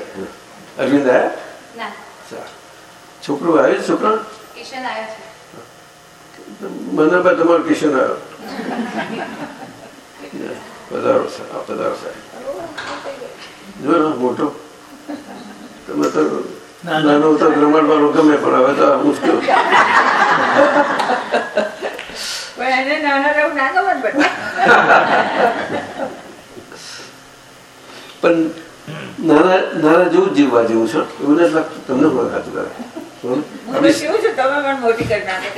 અરવિંદ આવ્યા. છોકરો? આવ્યો છોકરા કિશન આવ્યા છે મને તમારો કિશન આવ્યો પધારો સાહેબ પધારો સાહેબ જો મોટો તમે તો નાનો તો રમણવાનું ગમે પણ હવે તો આ મુશ્કેલ પણ નાના નાના જેવું જીવવા જેવું છે એવું નથી લાગતું તમને ખાતું લાગે હમ? હું તો શું છું તમે પણ મોટી કરી નાખો.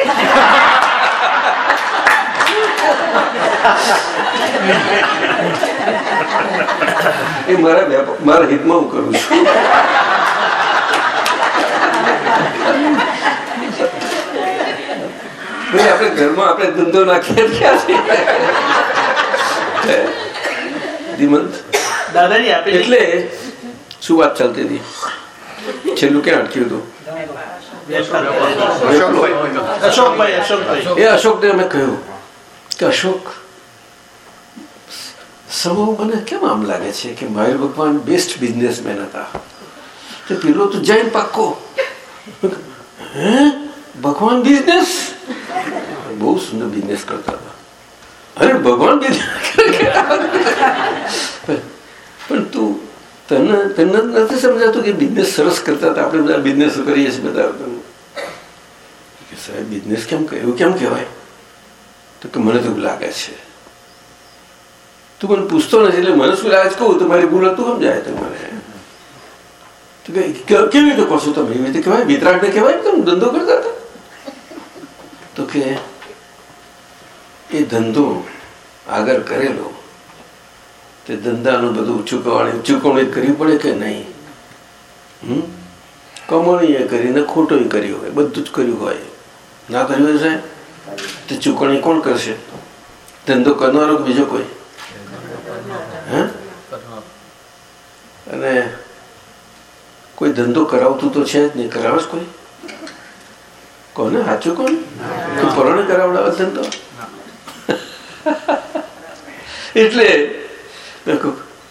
એ મારા મારા હિતમાં હું કરું છું. ભાઈ આપણે ઘરમાં આપણે ધંધો નાખીએ ક્યાં છે? ધીમંત? દાદાજી એટલે શું વાત ચાલતી હતી? છેલ્લું ક્યાં અટક્યું હતું? એ અશોકને અમે કહ્યું કે અશોક સમૂહ મને કેમ આમ લાગે છે કે મહેર ભગવાન બેસ્ટ બિઝનેસમેન હતા તે પેલો તો જૈન પાક્કો હે ભગવાન બિઝનેસ બહુ સુંદર બિઝનેસ કરતા હતા અરે ભગવાન બિઝનેસ પણ તું તને તને નથી સમજાતું કે બિઝનેસ સરસ કરતા હતા. આપણે બધા બિઝનેસ કરીએ છીએ બધા કે સાહેબ બિઝનેસ કેમ એવું કેમ કહેવાય? તો કે મને તો લાગે છે. તું મને પૂછતો નથી એટલે મને શું લાગે છે? કહું, તો મારી ભૂલ હતું, સમજાય તો મને તો કે કેવી રીતે કહો છો તમે? એવી રીતે કહેવાય? વિતરાગને કહેવાય તમે ધંધો કરતા હતા? તો કે એ ધંધો આગળ કરેલો તે ધંધાનું બધું ચૂકવણી ચૂકવણી કરવી પડે કે નહીં? હમ? કમાણી એ કરીને ખોટું કર્યું હોય બધું જ કર્યું હોય. ના કર્યું હોય સાહેબ? તે ચૂકવણી કોણ કરશે? ધંધો કરનારો બીજો કોઈ? હે? અને કોઈ ધંધો કરાવતું તો છે જ નહીં. કરાવે છે કોઈ? કોને? સાચું કોણ કોઈ પરોણે કરાવડાવે ધંધો? એટલે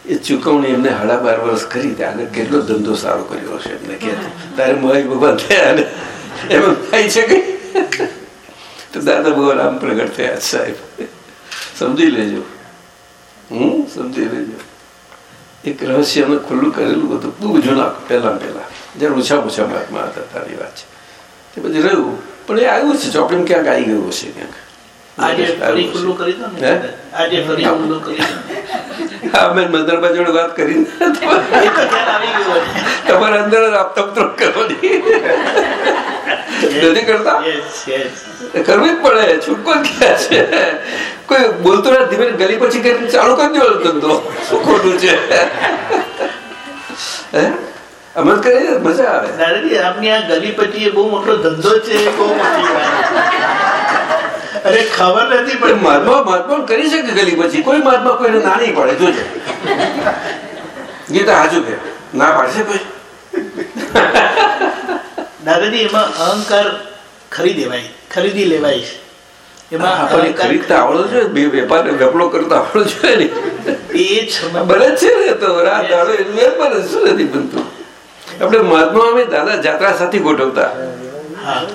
એ ચૂકવણી એમને હાડા બાર વર્ષ કરી આગળ કેટલો ધંધો સારો કર્યો હશે, એમને કે તારે મહાવીર ભગવાન થયા ને. એમ થાય છે કઈ તો દાદા ભગવાન આમ પ્રગટ થયા સાહેબ. સમજી લેજો. હું સમજી લેજો. એક રહસ્ય અમે ખુલ્લું કરેલું હતું બહુ જૂના, પહેલા પહેલા. જ્યારે ઓછા ઓછા મહાત્મા હતા, તારી વાત છે. તે પછી રહ્યું. પણ એ આવ્યું છે. ચોપડીમાં ક્યાંક આવી ગયું હશે ક્યાંક. વાત કરી. એ તો ખ્યાલ આવી ગયો તમારા અંદર જ કરવાની. નથી કરતા? યસ યસ કરવી જ પડે. છૂટકો ક્યાં છે? કોઈ બોલતો ના ધીમે ગલી પછી કરીને ચાલુ કરી દેવાનો ધંધો. શું ખોટું છે? અમલ કરીએ મજા આવે. દાદાજી આપની આ ગલી પછી બહુ મોટો ધંધો છે બહુ મોટી વાત અરે ખબર નથી પણ મહાત્મા મહાત્મા કરી શકે ગલી પછી. કોઈ મહાત્મા કોઈને ના નહીં પડે જોજે. ગીતા હાજુ કે. ના પાડશે કોઈ? દાદાજી એમાં અહંકાર ખરી લેવાય ખરીદી લેવાય છે. એમાં આપણને ખરીદતા આવડો જોઈએ બે વેપાર વેપલો કરતા આવડો જોઈએ ને. એ બને છે. ને તો રાત દાડો વેપાર શું નથી બનતું આપણે મહાત્મા અમે દાદા જાત્રા સાથે ગોઠવતા.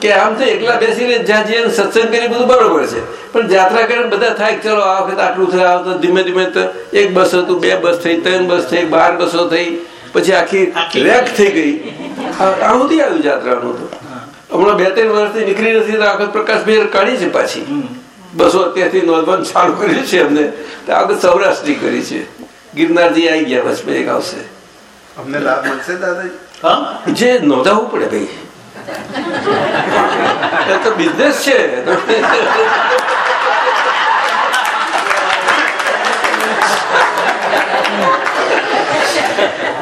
કે આમ તો એકલા બેસીને જ્યાં જઈએ સત્સંગ કરી બધું બરોબર છે. પણ જાત્રા કરીને બધા થાય કે ચલો આ વખત આટલું થયા તો ધીમે ધીમે તો એક બસ હતું બે બસ થઈ ત્રણ બસ થઈ બાર બસો થઈ પછી આખી રેક થઈ ગઈ. આ નથી આવ્યું જાત્રાનું તો. હમણાં બે ત્રણ વર્ષથી નીકળી નથી તો આખત પ્રકાશભાઈ કાઢી છે પાછી. બસો અત્યારથી નોંધવાનું ચાલુ કર્યું છે અમને તો આગળ સૌરાષ્ટ્રની કરી છે. ગિરનારજી આવી ગયા બસ એક આવશે. અમને લાભ મળશે દાદાજી? હા? જે નોંધાવવું પડે ભાઈ. એ તો બિઝનેસ છે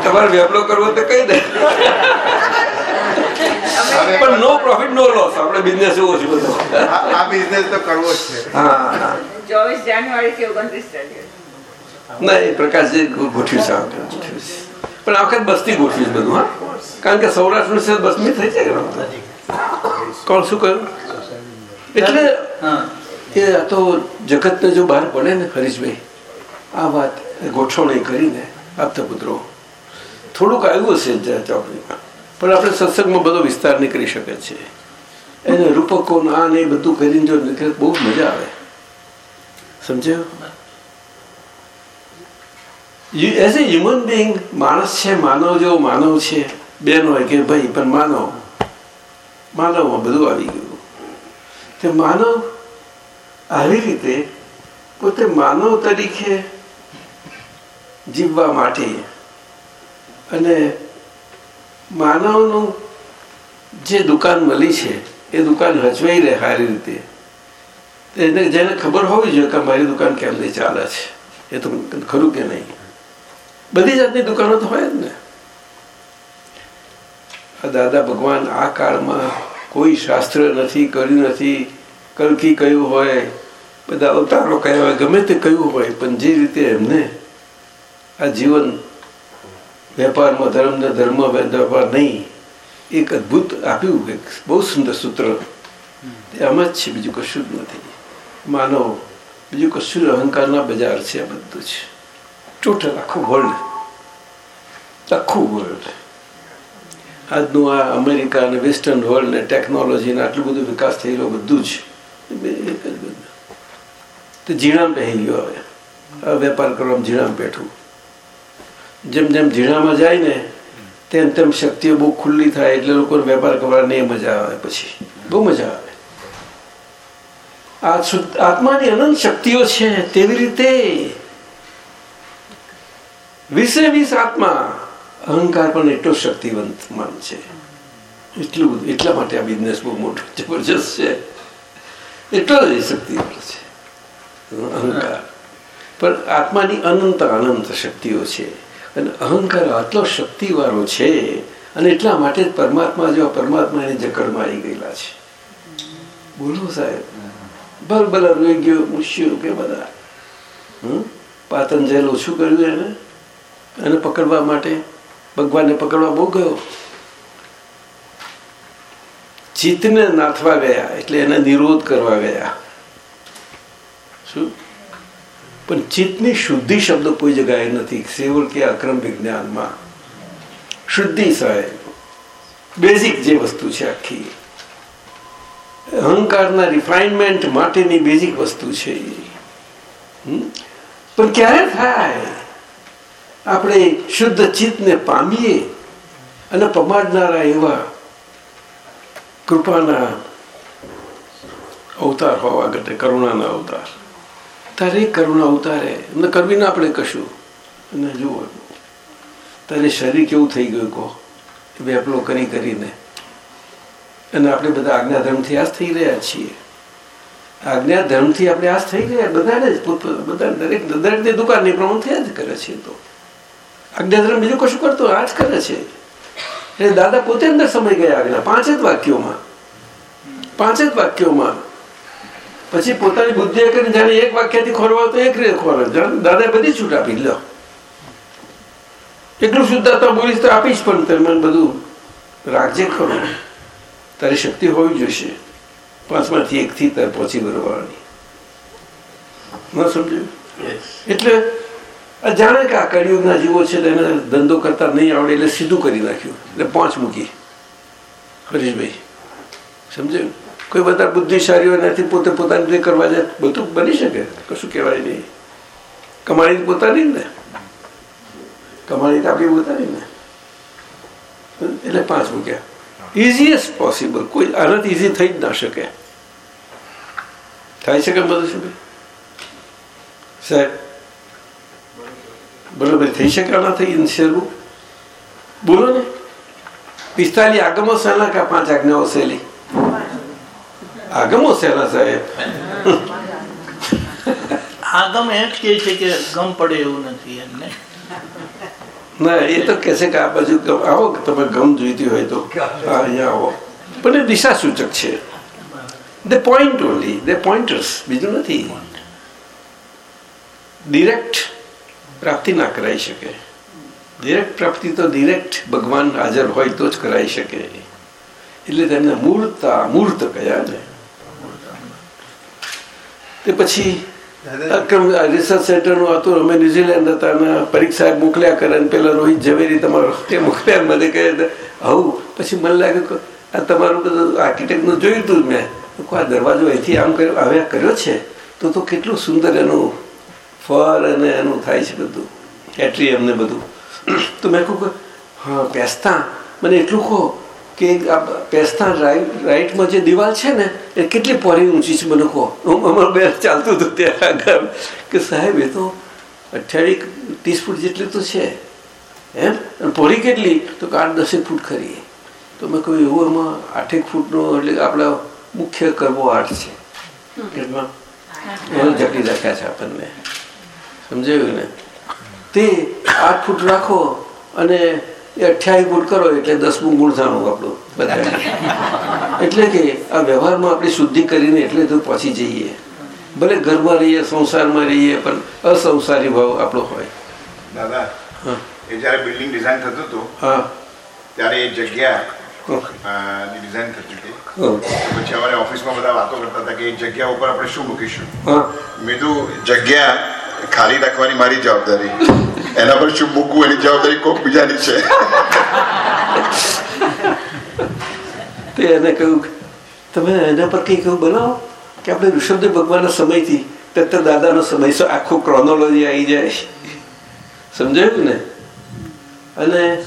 તમારે વેપલો કરવો તો કઈ દે પણ નો પ્રોફિટ નો લોસ આપણે બિઝનેસ એવો છે બધો આ બિઝનેસ તો કરવો જ છે હા ચોવીસ જાન્યુઆરી કે ઓગણત્રીસ તારીખે ના એ પ્રકાશજી ગોઠવ્યું છે પણ આ વખત ગોઠવ્યું છે બધું, હા? કારણ કે સૌરાષ્ટ્રનું છે બસની થઈ જાય. કોણ શું કહ્યું? એટલે એ આ તો જગતને જો બહાર પડે ને હરીશભાઈ, આ વાત ગોઠવણી કરીને આપતા પુત્રો, થોડુંક આવ્યું હશે ચોકડીમાં પણ આપણે સત્સંગમાં બધો વિસ્તાર નહીં કરી શકે છે. એને રૂપકો આ ને એ બધું કરીને જો નીકળે બહુ મજા આવે. સમજ્યો? એઝ એ હ્યુમન બિંગ માણસ છે માનવ જેવો માનવ છે. બેન હોય કે ભાઈ, પણ માનવ. માનવમાં બધું આવી ગયું. તે માનવ આવી રીતે પોતે માનવ તરીકે જીવવા માટે અને માનવનું જે દુકાન મળી છે, એ દુકાન હચવાઈ રહે સારી રીતે. એને જેને ખબર હોવી જોઈએ કે મારી દુકાન કેમ નહીં ચાલે છે. એ તો ખરું કે નહીં? બધી જાતની દુકાનો તો હોય જ ને. આ દાદા ભગવાન આ કાળમાં કોઈ શાસ્ત્ર નથી, કર્યું નથી, કલકી કયું હોય, બધા અવતારો કયા હોય, ગમે તે કયું હોય, પણ જે રીતે એમને આ જીવન વેપારમાં ધર્મ ને ધર્મ વેપાર નહીં, એક અદભુત આપ્યું, એક બહુ સુંદર સૂત્ર. તે જ છે, બીજું કશું જ નથી. માનવ, બીજું કશું અહંકારના બજાર છે, આ બધું છે ટોટલ આખું વર્લ્ડ આખું વર્લ્ડ આજનું આ અમેરિકા અને વેસ્ટર્ન વર્લ્ડ ને ટેકનોલોજીને આટલું બધું વિકાસ થયેલો બધું જ તો ઝીણામ પહેરી ગયો હવે હવે વેપાર કરવામાં ઝીણામ બેઠું જેમ જેમ ઝીણામાં જાય ને તેમ તેમ શક્તિઓ બહુ ખુલ્લી થાય એટલે લોકોને વેપાર કરવાની મજા આવે પછી બહુ મજા આવે આત્માની અનંત શક્તિઓ છે તેવી રીતે વીસે વીસ આત્મા. અહંકાર પણ એટલો શક્તિવંત માન છે. એટલું બધું, એટલા માટે આ બિઝનેસ બહુ મોટો જબરજસ્ત છે. એટલો જ શક્તિવંત છે. અહંકાર. પણ આત્માની અનંત અનંત શક્તિઓ છે. અને અહંકાર આટલો શક્તિવાળો છે અને એટલા માટે જ પરમાત્મા જેવા પરમાત્મા એની જકડમાં આવી ગયેલા છે. બોલો સાહેબ. ભલ ભલા રોઈ ગયો મૂસ્યો કે બધા? હમ? પાતંજલ ઓછું કર્યું એને? એને પકડવા માટે ભગવાનને પકડવા બહુ ગયો. ચિત્તને નાથવા ગયા, એટલે એને નિરોધ કરવા ગયા. શું? પણ ચિત્તની શુદ્ધિ શબ્દ કોઈ જગ્યાએ નથી. સેવલ કે અક્રમ વિજ્ઞાનમાં. શુદ્ધિ સાહેબ. બેઝિક જે વસ્તુ છે આખી. અહંકારના રિફાઇનમેન્ટ માટેની બેઝિક વસ્તુ છે? પણ ક્યારે થાય? આપણે શુદ્ધ ચિત્તને પામીએ અને પમાડનારા એવા કૃપાના અવતાર હોવા ઘટે કરુણાના અવતાર. તારે કરુણા અવતારે એમને કરવી ના આપણે કશું? અને જુઓ, તારે શરીર કેવું થઈ ગયું કહો? વેપલો કરી કરીને. અને આપણે બધા આજ્ઞાધર્મથી આસ થઈ રહ્યા છીએ. આજ્ઞાધર્મથી આપણે આસ થઈ રહ્યા બધાને જ બધા દરેક દરેકની દુકાનની પ્રમાણ થયા જ કરે છે તો. આજ્ઞાધર્મ બીજું કશું કરતો આ જ કરે છે. એટલે દાદા પોતે અંદર સમય ગયા આગળ પાંચ જ વાક્યોમાં. પાંચ જ વાક્યોમાં. પછી પોતાની બુદ્ધિ કરીને જાણે એક વાક્યથી ખોરવા તો એક રીતે ખોરવા દાદા બધી છૂટ આપી લો. એટલું શુદ્ધતા બોલીશ તો આપીશ પણ તમે બધું રાખજે ખરું. તારી શક્તિ હોવી જોઈશે. પાંચમાંથી એકથી તારે પહોંચી બરવાની ન સમજ્યું? એટલે જાણે કે આ કળિયુગના જીવો છે એમને ધંધો કરતા નહીં આવડે એટલે સીધું કરી નાખ્યું. એટલે પાંચ મૂકી. હરીશભાઈ સમજે કોઈ બધા બુદ્ધિશાળીઓ એનાથી પોતે પોતાની રીતે કરવા જાય, બધું બની શકે. કશું કહેવાય નહીં. કમાણી પોતાની ને. કમાણી તો આપણી પોતાની ને. એટલે પાંચ મૂક્યા. ઇઝીએસ્ટ પોસિબલ કોઈ આનાથી ઇઝી થઈ જ ના શકે. થાય શકે બધું શું સાહેબ બરોબર થઈ શકે આનાથી શેરવું? બોલો ને. પિસ્તાલી આગમો સહેલા કે પાંચ આજ્ઞાઓ સહેલી આગમો સહેલા સાહેબ. આગમ એમ કે છે કે ગમ પડે એવું નથી એમને. ના એ તો કે છે કે આ બાજુ આવો કે તમે ગમ જોઈતી હોય તો. અહીંયા આવો. પણ એ દિશા સૂચક છે. They point only they pointers બીજું નથી. ડિરેક્ટ પ્રાપ્તિ ના કરાઈ શકે. ડિરેક્ટ પ્રાપ્તિ તો ડિરેક્ટ ભગવાન હાજર હોય તો જ કરાઈ શકે. એટલે તેમને મૂળતા મૂર્ત કયા ને. તે પછી રિસર્ચ સેન્ટરનું હતું અમે ન્યુઝીલેન્ડ હતા અને પરીક્ષા મોકલ્યા કરે પેલા રોહિત ઝવેરી તમારો એ મોકલ્યા મને કહે આવું પછી મને લાગ્યું કે આ તમારું બધું આર્કિટેક્ટનું જોયું હતું જ મેં. તો આ દરવાજો અહીંથી આમ કર્યો હવે કર્યો છે? તો તો કેટલું સુંદર એનું ફર અને એનું થાય છે બધું. એટ્રીયમ ને બધું. તો મેં કહું કે હા પેસ્તા મને એટલું કહો કે આ પેસ્તા રાઈટ રાઈટમાં જે દિવાલ છે ને એ કેટલી પોરી ઊંચી છે મને કહો. હું અમારું બે ચાલતું હતું ત્યારે આગળ કે સાહેબ એ તો અઠ્યાવીસ ત્રીસ ફૂટ જેટલી તો છે. એમ? અને પોરી કેટલી? તો કે આઠ દસેક ફૂટ ખરી. તો મેં કહ્યું એવું એમાં આઠેક ફૂટનો એટલે આપણા મુખ્ય કરવો આર્ટ છે. કેટલા જકડી રાખ્યા છે આપણને. સમજાયું ને તે આઠ ફૂટ રાખો અને એ અઠ્યાવીસ ફૂટ કરો એટલે દસમું ગુણધાણું આપણું બધા. એટલે કે આ વ્યવહારમાં આપણે શુદ્ધિ કરીને એટલે તો પહોંચી જઈએ. ભલે ઘરમાં રહીએ સંસારમાં રહીએ પણ અસંસારી ભાવ આપણો હોય. દાદા હા. એ જ્યારે બિલ્ડિંગ ડિઝાઇન થતું હતું હા. ત્યારે એ જગ્યા. ડિઝાઇન થતી હતી. પછી અમારે ઓફિસમાં બધા વાતો કરતા હતા કે એ જગ્યા ઉપર આપણે શું મૂકીશું? હા. મેં તો જગ્યા ખાલી રાખવાની મારી જવાબદારી. એના પર શું મૂકવું એની જવાબદારી કોઈક બીજાની છે. તો એને કહ્યું, તમે એના પર કંઈક કહ્યું બનાવો? કે આપણે ઋષભદેવ ભગવાનના સમયથી તત્તર દાદાનો સમય સો આખું ક્રોનોલોજી આવી જાય. સમજાયું ને? અને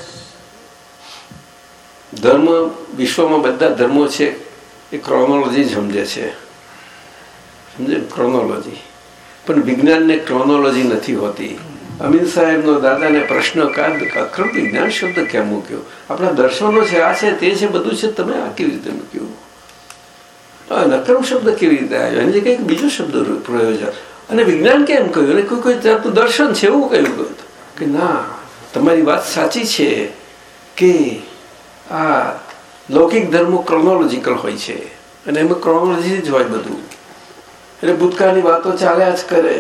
ધર્મ વિશ્વમાં બધા ધર્મો છે, એ ક્રોનોલોજી સમજે છે. સમજે? ક્રોનોલોજી પણ વિજ્ઞાનને ક્રોનોલોજી નથી હોતી. અમિત સાહેબનો દાદાને પ્રશ્ન અક્રમ વિજ્ઞાન શબ્દ કેમ મૂક્યો? આપણા દર્શનો છે, આ છે, તે છે, બધું છે, તમે આ કેવી રીતે મૂક્યું? આ નક્રમ શબ્દ કેવી રીતે આવ્યો? એની એક બીજો શબ્દ પ્રયોજન. અને વિજ્ઞાન કેમ કહ્યું? અને કોઈ કોઈ જાતનું દર્શન છે, એવું કહ્યું કહ્યું કે ના, તમારી વાત સાચી છે કે આ લૌકિક ધર્મો ક્રોનોલોજીકલ હોય છે. અને એમાં ક્રોનોલોજી જ હોય બધું. એટલે ભૂતકાળની વાતો ચાલ્યા જ કરે.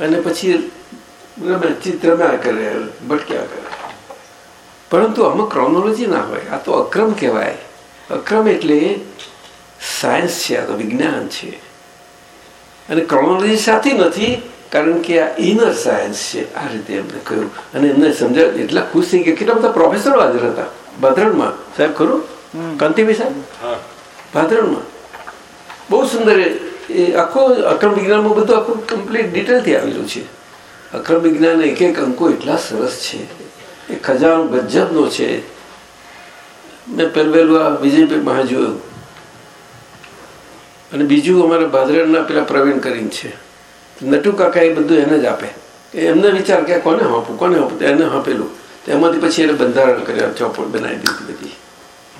અને પછી બરાબર ચિત્રમ્યા કરે ભટક્યા કરે. પરંતુ આમાં ક્રોનોલોજી ના હોય. આ તો અક્રમ કહેવાય. અક્રમ એટલે સાયન્સ છે આ તો વિજ્ઞાન છે. અને ક્રોનોલોજી સાથે નથી કારણ કે આ ઇનર સાયન્સ છે. આ રીતે એમને કહ્યું. અને એમને સમજાવ એટલા ખુશ થઈ ગયા. કેટલા બધા પ્રોફેસરો હાજર હતા. ભાદરણમાં. સાહેબ ખરું? કાંતિભાઈ સાહેબ? ભાદરણમાં. બહુ સુંદર એ આખો અક્રમ વિજ્ઞાનમાં બધું આખું કમ્પ્લીટ ડિટેલથી આવેલું છે. અક્રમ વિજ્ઞાન એક એક અંકો એટલા સરસ છે. એ ખજાનો ગજબનો છે. મેં પહેલું આ વિજયભાઈ મહા જોયું અને બીજું અમારા ભાદરેડના પેલા પ્રવીણ કરીને છે. નટુ કાકા એ બધું એને જ આપે. એમને વિચાર કે કોને હાંપું કોને હાંપું? એને હાંપેલું. એમાંથી પછી એને બંધારણ કર્યા, ચોપડ બનાવી દીધી બધી.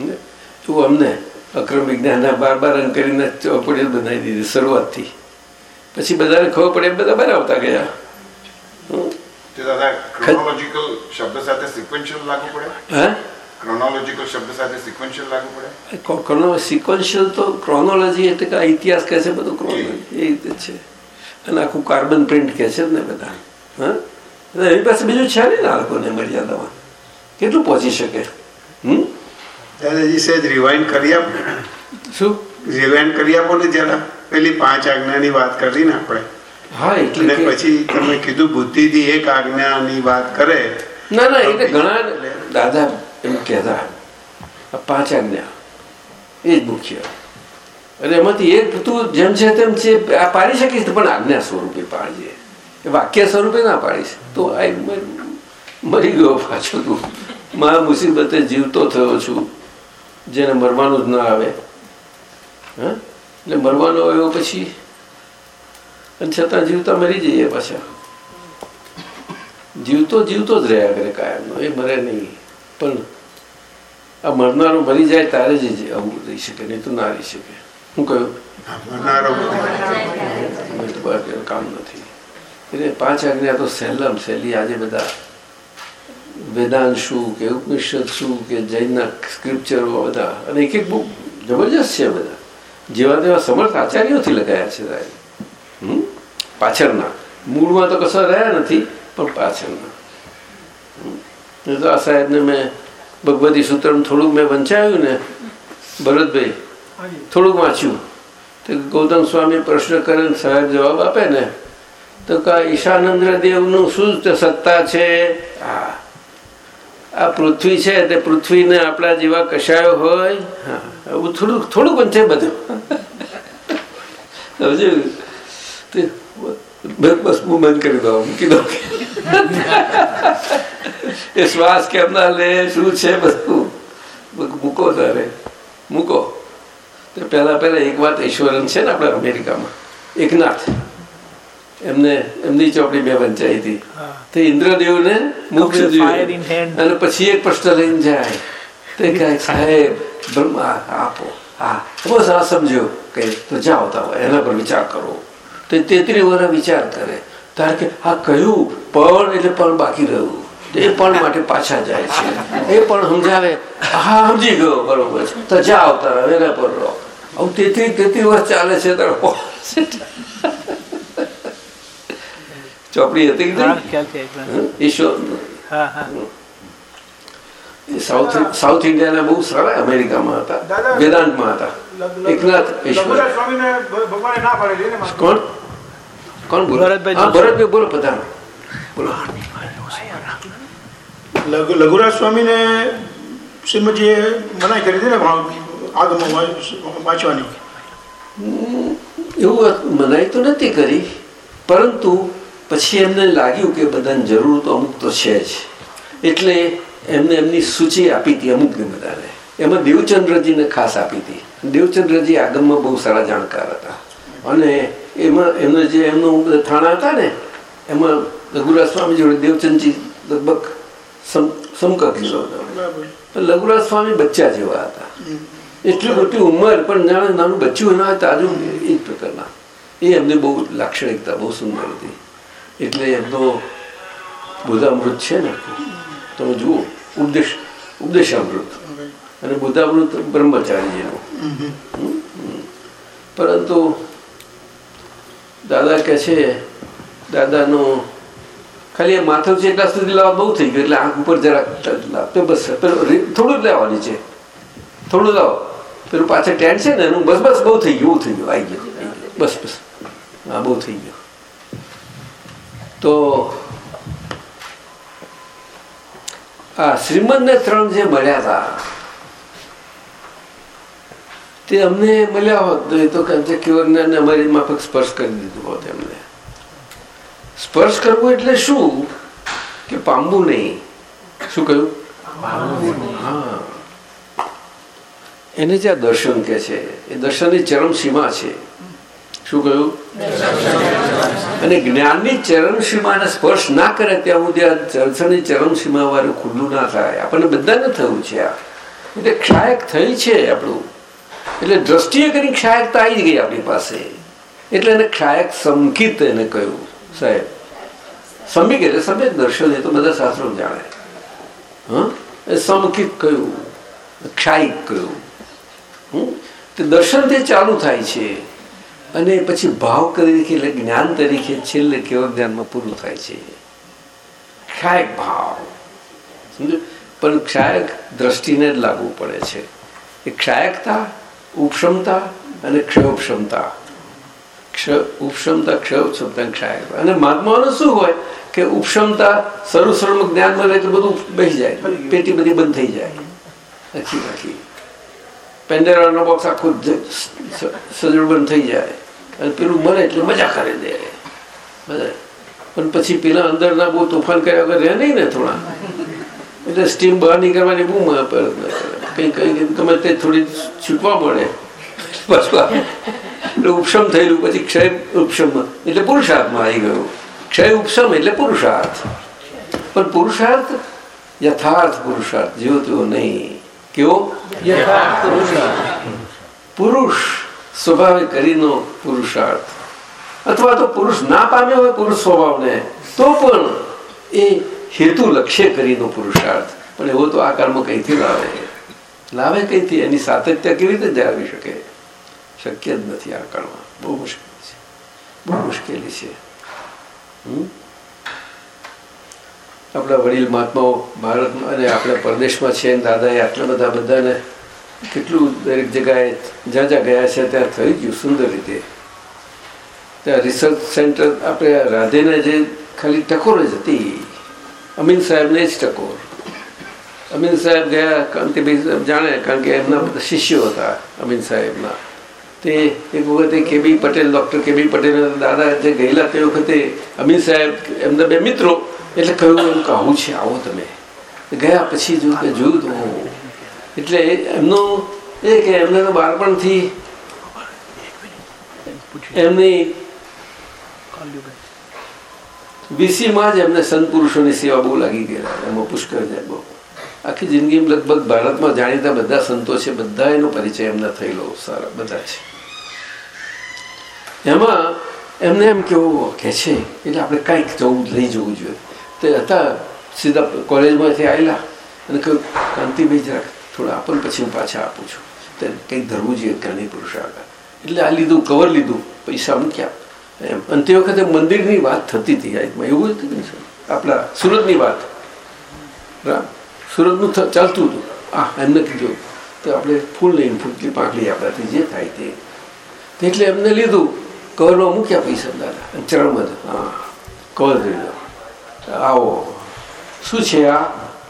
એવું અમને અક્રમ વિજ્ઞાનના બાર બાર અંગ કરીને ચોપડીઓ બનાવી દીધી શરૂઆતથી. પછી બધાને ખબર પડે બધા આવતા ગયા. સિક્વન્શિયલ લાગુ પડે? હા? ક્રોનોલોજીકલ શબ્દ સાથે સિક્વન્શિયલ લાગુ પડે? ક્રોનો સિક્વન્શિયલ તો ક્રોનોલોજી એટલે કે ઇતિહાસ કહે છે બધું ક્રોનોલોજી એ રીતે છે. અને આખું કાર્બન પ્રિન્ટ કહે છે ને બધા. હા? એની પાસે બીજું છે ને આ લોકોને મર્યાદામાં? કેટલું પહોંચી શકે? હમ? દાદાજી સહેજ રિવાઇન્ડ કરી આપો. શું? રિવાઇન્ડ કરી આપો ને જરા. પેલી પાંચ આજ્ઞાની વાત કરી ને આપણે. હા એટલે પછી તમે કીધું બુદ્ધિથી એક આજ્ઞાની વાત કરે. ના ના એટલે ઘણા દાદા એમ કહેતા પાંચ આજ્ઞા એ જ મુખ્ય. અને એમાંથી એક તું જેમ છે તેમ છે આ પાડી શકીશ પણ આજ્ઞા સ્વરૂપે પાડજે એ વાક્ય સ્વરૂપે ના પાડીશ. તો આ મરી ગયો પાછો તું. મા મુસીબતે જીવતો થયો છું. જેને મરવાનું જ ના આવે. હા? એટલે મરવાનો આવ્યો પછી અને છતાં જીવતા મરી જઈએ પાછા. જીવતો જીવતો જ રહ્યા કરે કાયમનો. એ મરે નહીં. પણ આ મરનારો મરી જાય તારે જ આવું રહી શકે નહીં તો ના રહી શકે. હું કહ્યું? કામ નથી. એટલે પાંચ આજ્ઞા તો સહેલામ સહેલી. આજે બધા વેદાંત શું કે ઉપનિષદ શું કે જૈનના સ્ક્રિપ્ચરો બધા. અને એક એક બહુ જબરજસ્ત છે બધા. જેવા તેવા સમર્થ આચાર્યોથી લગાયા છે સાહેબ હમ? પાછળના. મૂળમાં તો કશા રહ્યા નથી પણ પાછળના. તો આ સાહેબને મેં ભગવતી સૂત્રનું થોડુંક મેં વંચાયું ને ભરતભાઈ થોડુંક વાંચ્યું. તો ગૌતમ સ્વામી પ્રશ્ન કરે સાહેબ જવાબ આપે ને તો કા ઈશાનંદ્ર દેવનું શું સત્તા છે? હા. આ પૃથ્વી છે તે પૃથ્વીને આપણા જેવા કશાયો હોય. એવું થોડુંક થોડુંક છે બધું. બસ હું બંધ કરી દઉં મૂકી એ શ્વાસ કેમ લે, શું છે બધું મૂકો તારે. મૂકો. તો પહેલા પહેલા એક વાત ઈશ્વરન છે ને આપણે અમેરિકામાં. એકનાથ. એમને એમની ચોપડી બે વંચાઈ હતી. તે ઇન્દ્રદેવને મોક્ષ જોયું અને પછી એક પ્રશ્ન લઈને જાય. તે કહે સાહેબ બ્રહ્મા આપો. હા બસ આ સમજો. કે તો જાઓ તાવ એના પર વિચાર કરો. તે તેત્રી વર્ષ વિચાર કરે. તારે કે આ કયું પણ એટલે પણ બાકી રહ્યું? એ પણ માટે પાછા જાય છે. એ પણ સમજાવે. હા સમજી ગયો બરોબર તો જાઓ તારા એના પર રહો. આવું તેત્રી તેત્રી વર્ષ ચાલે છે તારો ચોપડી હતી કે હા, નહીં? ખ્યાલ છે એકદમ. હં? ઈશ્વર હા હા એ સાઉથ સાઉથ ઇન્ડિયાના બહુ સારા અમેરિકામાં હતા દાદા- વેદાંતમાં હતા એકનાથ ઈશ્વર લઘુરાજ સ્વામીને ભ- ભગવાને ના પાડેલી ને મારે. કોણ કોણ બોલો ભરતભાઈ હા જોશી. ભરતભાઈ બોલો પધારો બોલો લઘુ લઘુરાજ સ્વામીને શ્રીમતીએ મનાઈ કરી હતી ને ભા- આગમમાં વાંચ- વાંચવાની એવું મનાઈ તો નથી કરી પરંતુ પછી એમને લાગ્યું કે બધાને જરૂર તો અમુક તો છે જ. એટલે એમને એમની સૂચિ આપી હતી અમુકને બધાને. એમાં દેવચંદ્રજીને ખાસ આપી હતી. દેવચંદ્રજી આગમમાં બહુ સારા જાણકાર હતા. અને એમાં એમને જે એમનું થાણા હતા ને એમાં રઘુરાજ સ્વામી જોડે દેવચંદજી લગભગ સમ- સમકક્ષ લઘુરાજ સ્વામી બચ્ચા જેવા હતા. એટલી મોટી ઉંમર પણ જાણે નાનું બચ્ચું એના તાજું એ જ પ્રકારના. એ એમને બહુ લાક્ષણિકતા બહુ સુંદર હતી. એટલે એમનો બુધામૃત છે ને. તમે જુઓ ઉપદેશ ઉપદેશામૃત. અને બુધામૃત બ્રહ્મચારીજીનું હમ, હમ. પરંતુ દાદા કે છે દાદાનો ખાલી એ માથું છે એટલા સુધી લાવવા બહુ થઈ ગયું એટલે આંખ ઉપર જરાક લાવતો બસ થોડું જ લાવો છે. થોડું લાવો. પેલું પાછળ ટેન્ટ છે ને એનું બસ બસ બહુ થઈ ગયું થઈ ગયું આવી ગયું. બસ બસ. હા બહુ થઈ ગયું. તો, આ શ્રીમદને ત્રણ જે મળ્યા હતા, તે અમને મળ્યા હોત નહીં તો કેમ છે કેવરને અમારી માફક સ્પર્શ કરી દીધું હોત એમને. સ્પર્શ કરવો એટલે શું? કે પામવું નહીં. શું કહ્યું? હા. એને જે દર્શન કે છે, એ દર્શનની ચરમ સીમા છે. શું કહ્યું? અને જ્ઞાનની ચરમ સીમાને સ્પર્શ ના કરે ત્યાં સુધી આ ચરસની ચરમ સીમા વાળું ખુલ્લું ના થાય. આપણને બધાને થયું છે આ. એટલે ક્ષાયક થઈ છે આપણું. એટલે દ્રષ્ટિએ કરી ક્ષાયકતા આવી ગઈ આપણી પાસે. એટલે એને ક્ષાયક સમકિત એને કહ્યું, સાહેબ. સમી એટલે સમય દર્શન, એ તો બધા શાસ્ત્રો જાણે. હા? સમકિત કહ્યું, ક્ષાયિક કહ્યું. તે દર્શનથી ચાલુ થાય છે. અને પછી ભાવ તરીકે એટલે જ્ઞાન તરીકે છેલ્લે કેવો જ્ઞાનમાં પૂરું થાય છે? ક્ષાયક ભાવ. સમજો? પણ ક્ષાયક દ્રષ્ટિને જ લાગવું પડે છે. એ ક્ષાયકતા ઉપક્ષમતા અને ક્ષયોપક્ષમતા ક્ષ ઉપક્ષમતા ક્ષયોપક્ષમતા ક્ષાયક અને મહાત્માનું શું હોય કે ઉપક્ષમતા સર્વ સર્વ જ્ઞાનમાં રહે એટલે બધું બેસી જાય. પેટી બધી બંધ થઈ જાય. આખી આખી. પેન્ડેરાનો બોક્સ આખું સજળ થઈ જાય. અને પેલું મળે એટલે મજા કરે દે. પણ પછી પેલા અંદરના બહુ તોફાન કર્યા વગર રહે નહીં ને થોડા. એટલે સ્ટીમ બહાર નીકળવાની બહુ પ્રયત્ન કરે કંઈ કંઈ તમે તે થોડી છૂટવા મળે. પાછું એટલે ઉપશમ થયેલું, પછી ક્ષય ઉપશમ. એટલે પુરુષાર્થમાં આવી ગયું. ક્ષય ઉપશમ એટલે પુરુષાર્થ. પણ પુરુષાર્થ યથાર્થ પુરુષાર્થ જેવો તેવો નહીં. કેવો પુરુષ સ્વભાવે કરીનો પુરુષાર્થ અથવા તો પુરુષ ના પામ્યો હોય પુરુષ સ્વભાવને તો પણ એ હેતુ લક્ષ્ય કરીનો પુરુષાર્થ પણ એવો તો આ કર્મ કઈથી લાવે લાવે કઈથી એની સાતત્ય કેવી રીતે જાળવી શકે શક્ય જ નથી આ કર્મ બહુ મુશ્કેલ છે બહુ મુશ્કેલી છે હમ? આપણા વડીલ મહાત્માઓ ભારતમાં અને આપણા પરદેશમાં છે દાદાએ આટલા બધા બધાને કેટલું દરેક જગાએ જ્યાં જ્યાં ગયા છે ત્યાં થઈ ગયું સુંદર રીતે. ત્યાં રિસર્ચ સેન્ટર આપણે રાધેને જે ખાલી ટકોર જ હતી. અમીન સાહેબને જ ટકોર. અમીન સાહેબ ગયા કાંતિભાઈ સાહેબ જાણે કારણ કે એમના બધા શિષ્યો હતા અમીન સાહેબના. તે એક વખતે કે પટેલ, ડૉક્ટર કે પટેલ દાદા જે ગયેલા તે વખતે અમીન સાહેબ એમના બે મિત્રો એટલે કહ્યું એમ કે આવું છે, આવો તમે. ગયા પછી જોયું કે જોયું તો એટલે એમનું એ કે એમને તો બાળપણથી એમની બીસીમાં જ એમને સંત પુરુષોની સેવા બહુ લાગી ગયેલા. એમાં પુષ્કર બહુ. આખી જિંદગી લગભગ ભારતમાં જાણીતા બધા સંતો છે, બધા એનો પરિચય એમને થયેલો સારા, બધા છે. એમાં એમને એમ કેવું કે છે, એટલે આપણે કાંઈક જવું, લઈ જવું જોઈએ. તે હતા, સીધા કોલેજમાંથી આવેલા અને કહ્યું કાંતિભાઈ જરાક થોડા આપણ પછી હું પાછા આપું છું. તે કંઈક ધરવું જોઈએ જ્ઞાની પુરુષ આગળ. એટલે આ લીધું, કવર લીધું, પૈસા મૂક્યા. એમ. અને તે વખતે મંદિરની વાત થતી હતી આઈકમાં એવું હતું ને આપણા સુરતની વાત. રામ સુરતનું ચાલતું હતું. આ એમને કીધું તો આપણે ફૂલ લઈને ફૂટલી પાંખલી આપણાથી જે થાય તે. એટલે એમને લીધું. કવરમાં મૂક્યા પૈસા દાદા ચરણમાં હા. કવર લીધો આવો. શું છે આ?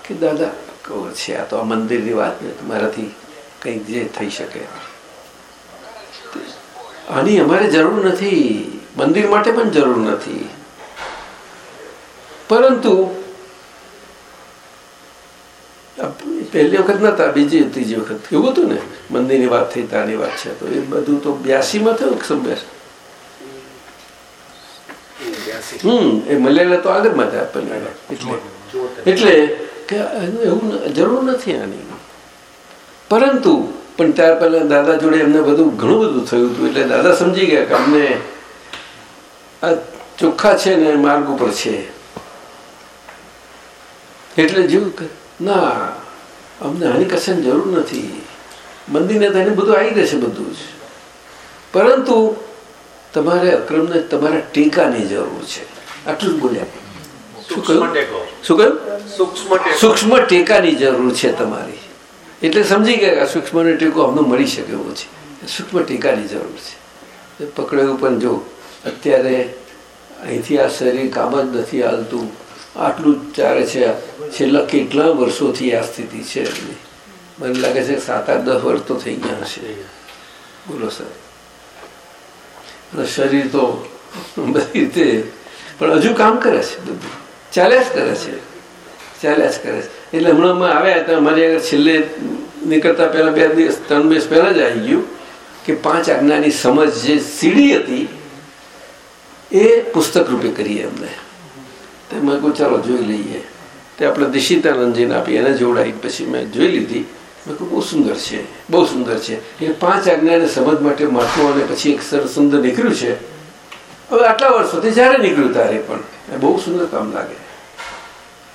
કે દાદા કહો છે આ તો આ મંદિરની વાત ને મારાથી કંઈક જે થઈ શકે. આની અમારે જરૂર નથી. મંદિર માટે પણ જરૂર નથી. પરંતુ પહેલી વખત નતા બીજી ત્રીજી વખત. એવું હતું ને મંદિરની વાત થઈ તારી વાત છે. તો એ બધું તો બ્યાસીમાં થયું સભ્યાસ હમ એ તો આગળમાં હતા આપેલા એટલે એટલે કે એવું જરૂર નથી આની. પરંતુ પણ ત્યાર પહેલા દાદા જોડે એમને બધું ઘણું બધું થયું હતું એટલે દાદા સમજી ગયા કે અમને આ ચોખ્ખા છે ને માર્ગ ઉપર છે. એટલે જેવું કે ના અમને આની કશાની જરૂર નથી. મંદિરને તો એને બધું આવી જશે બધું જ. પરંતુ તમારે અક્રમને તમારા ટેકાની જરૂર છે. આટલું જ બોલ્યા. શું કહ્યું? શું કહ્યું? સૂક્ષ્મ ટેકાની જરૂર છે તમારી. એટલે સમજી ગયા કે આ સૂક્ષ્મનો ટેકો અમને મળી શકે એવો છે. સૂક્ષ્મ ટેકાની જરૂર છે. પકડ્યું પણ જો અત્યારે અહીંથી આ શરીર કામ જ નથી હાલતું. આટલું જ ચાલે છે. છેલ્લા કેટલા વર્ષોથી આ સ્થિતિ છે એમની મને લાગે છે સાત આઠ દસ વર્ષ તો થઈ ગયા હશે. બોલો સર શરીર તો બધી રીતે પણ હજુ કામ કરે છે બધું. ચાલ્યા જ કરે છે. ચાલ્યા જ કરે છે. એટલે હમણાં અમે આવ્યા હતા અમારી આગળ છેલ્લે નીકળતા પહેલાં બે દિવસ, ત્રણ દિવસ પહેલાં જ આવી ગયું કે પાંચ આજ્ઞાની સમજ જે સીડી હતી, એ પુસ્તક રૂપે કરીએ અમને. તેમાં કહું ચાલો જોઈ લઈએ. તે આપણે દિશિતાનંદજીને આપી, એને જોડાઈ પછી મેં જોઈ લીધી. બહુ સુંદર છે, બહુ સુંદર છે. એ પાંચ આજ્ઞાને સમજ માટે મહાત્માઓને પછી એક સરસ સુંદર નીકળ્યું છે. હવે આટલા વર્ષોથી જ્યારે નીકળ્યું તારે પણ એ બહુ સુંદર કામ લાગે.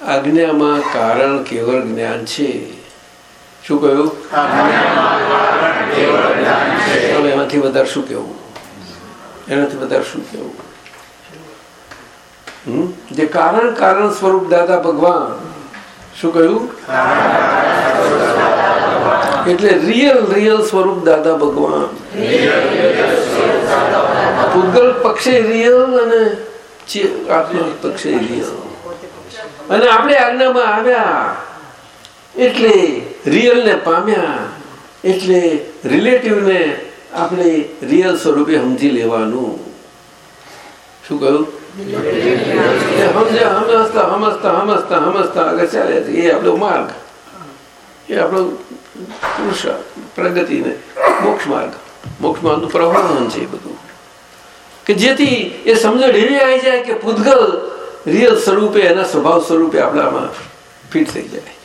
આજ્ઞામાં કારણ કેવળ જ્ઞાન છે. શું કહ્યું? હવે એમાંથી વધારે શું કેવું એનાથી વધારે શું કેવું હમ? જે કારણ કારણ સ્વરૂપ દાદા ભગવાન. શું કહ્યું? એટલે રિયલ રિયલ સ્વરૂપ દાદા ભગવાન. પૂતગલ પક્ષે રિયલ અને પક્ષે રિયલ અને આપણે આજ્ઞામાં આવ્યા. એટલે રિયલ ને પામ્યા. એટલે રિલેટિવ ને આપણે રિયલ સ્વરૂપે સમજી લેવાનું. શું કહ્યું? સમજતા સમજતા સમજતા સમજતા આગળ ચાલે એ આપણો માર્ગ. એ આપણો પુરુષાર્થ પ્રગતિને મોક્ષ માર્ગ મોક્ષ માર્ગનું પ્રવાહન છે એ બધું કે જેથી એ સમજણ એવી આવી જાય કે પૂતગલ રિયલ સ્વરૂપે એના સ્વભાવ સ્વરૂપે આપણામાં ફિટ થઈ જાય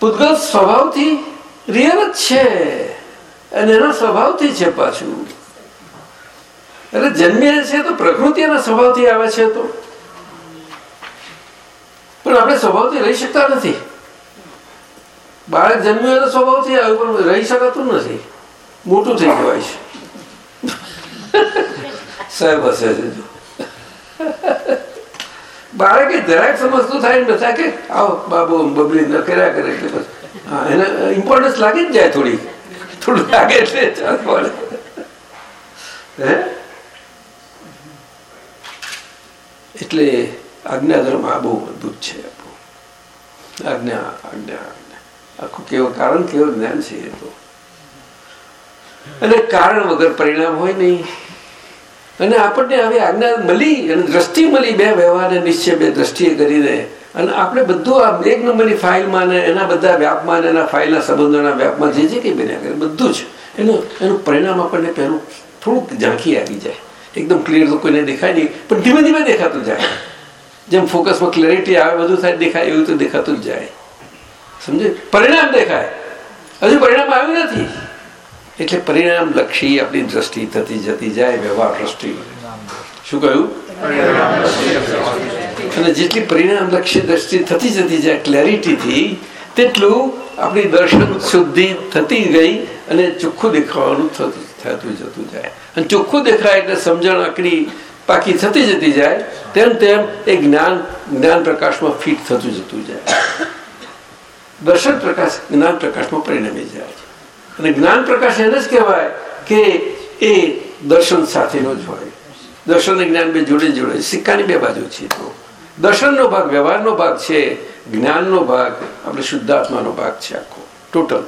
પૂતગલ સ્વભાવથી રિયલ જ છે અને એના સ્વભાવથી છે પાછું એટલે જન્મીએ છે તો પ્રકૃતિ એના સ્વભાવથી આવે છે તો પણ આપણે સ્વભાવથી રહી શકતા નથી બાળક જન્મ્યું તો સ્વભાવથી આવ્યું પણ રહી શકાતું નથી. મોટું થઈ જવાય છે. સાહેબ, હશે બાળકે જરાક સમજતું થાય ને બધા કે આવો બાબુ બબલી ન કર્યા કરે એટલે બસ. હા, એને ઇમ્પોર્ટન્સ લાગી જ જાય થોડી. થોડું લાગે એટલે ચાલ હે? એટલે આજ્ઞાધર્મ આ બહુ અદભુત છે. આજ્ઞા આજ્ઞા. આખું કેવું કારણ, કેવું જ્ઞાન છે એ તો. અને કારણ વગર પરિણામ હોય નહીં. અને આપણને હવે આજ્ઞા મળી અને દ્રષ્ટિ મળી બે વ્યવહારને નિશ્ચય બે દ્રષ્ટિએ કરીને. અને આપણે બધું આ એક નંબરની ફાઇલમાં ને એના બધા વ્યાપમાં ને એના ફાઇલના સંબંધોના વ્યાપમાં જે જે કંઈ બન્યા કરે, બધું જ. એનું એનું પરિણામ આપણને પહેલું થોડુંક ઝાંખી આવી જાય. એકદમ ક્લિયર તો કોઈને દેખાય નહીં, પણ ધીમે ધીમે દેખાતું જાય. જેમ ફોકસમાં ક્લેરિટી આવે, બધું થાય, દેખાય, એવું તો દેખાતું જ જાય. સમજે? પરિણામ દેખાય. હજુ પરિણામ આવ્યું નથી. એટલે પરિણામ લક્ષી આપણી દ્રષ્ટિ થતી જતી જાય, વ્યવહાર દ્રષ્ટિ. શું કહ્યું? અને જેટલી પરિણામ લક્ષી દ્રષ્ટિ થતી જતી જાય ક્લેરિટીથી તેટલું આપણી દર્શન શુદ્ધિ થતી ગઈ અને ચોખ્ખું દેખાવાનું થતું થતું જતું જાય. અને ચોખ્ખું દેખાય એટલે સમજણ આકડી પાકી થતી જતી જાય, તેમ તેમ એ જ્ઞાન જ્ઞાન પ્રકાશમાં ફિટ થતું જતું જાય. દર્શન પ્રકાશ, જ્ઞાન પ્રકાશમાં પરિણમી જાય છે. અને જ્ઞાન પ્રકાશ એને જ કહેવાય કે એ દર્શન સાથેનો જ હોય. દર્શન અને જ્ઞાન બે જોડે જોડે સિક્કાની બે બાજુ છે તો. દર્શનનો ભાગ, વ્યવહારનો ભાગ છે, જ્ઞાનનો ભાગ, આપણે શુદ્ધાત્માનો ભાગ છે આખો. ટોટલ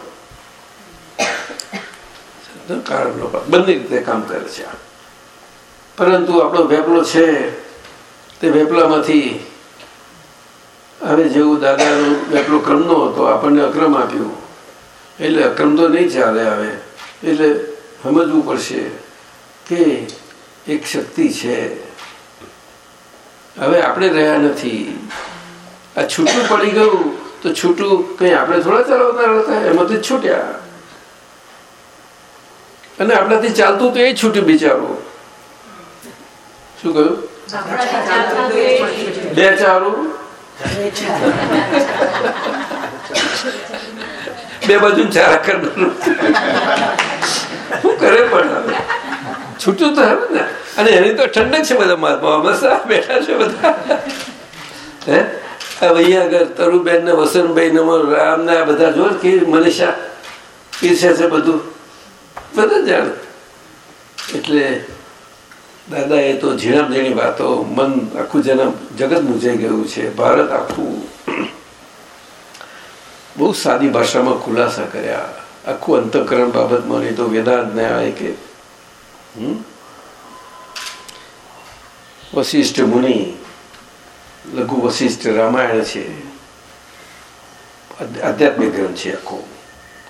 કારણનો ભાગ. બંને રીતે કામ કરે છે. પરંતુ આપણો વેપલો છે તે વેપલામાંથી હવે જેવું દાદાનો વેપલો ક્રમનો હતો આપણને અક્રમ આપ્યો. એટલે અક્રમ તો નહીં ચાલે હવે. એટલે સમજવું પડશે કે એક શક્તિ છે. હવે આપણે રહ્યા નથી. આ છૂટું પડી ગયું તો છૂટું કંઈ આપણે થોડા ચલાવતા રહેતા? એમાંથી છૂટ્યા. અને આપણાથી ચાલતું તો એ છૂટ્યું બિચારું. શું કહ્યું? બે ચારું? બે બાજુ ચારા શું કરે પણ છૂટું તો હવે ને અને એની તો ઠંડક છે બધા મહાત્મા બેઠા છે બધા હે અહીંયા આગળ તરુબેન ને વસંતભાઈ ને રામ ને આ બધા જો મનીષા પીરસે છે બધું બધા જાણે એટલે દાદા, એ તો ઝીણા ઝીણી વાતો, મન આખું જેના જગત મૂંઝાઈ ગયું છે, ભારત આખું બહુ સાદી ભાષામાં ખુલાસા કર્યા. આખું અંતકરણ બાબતમાં નહીં તો વેદાંત ન્યાય કે હમ? વશિષ્ઠ મુનિ, લઘુ વશિષ્ઠ રામાયણ છે. આધ્યાત્મિક ગ્રંથ છે આખો.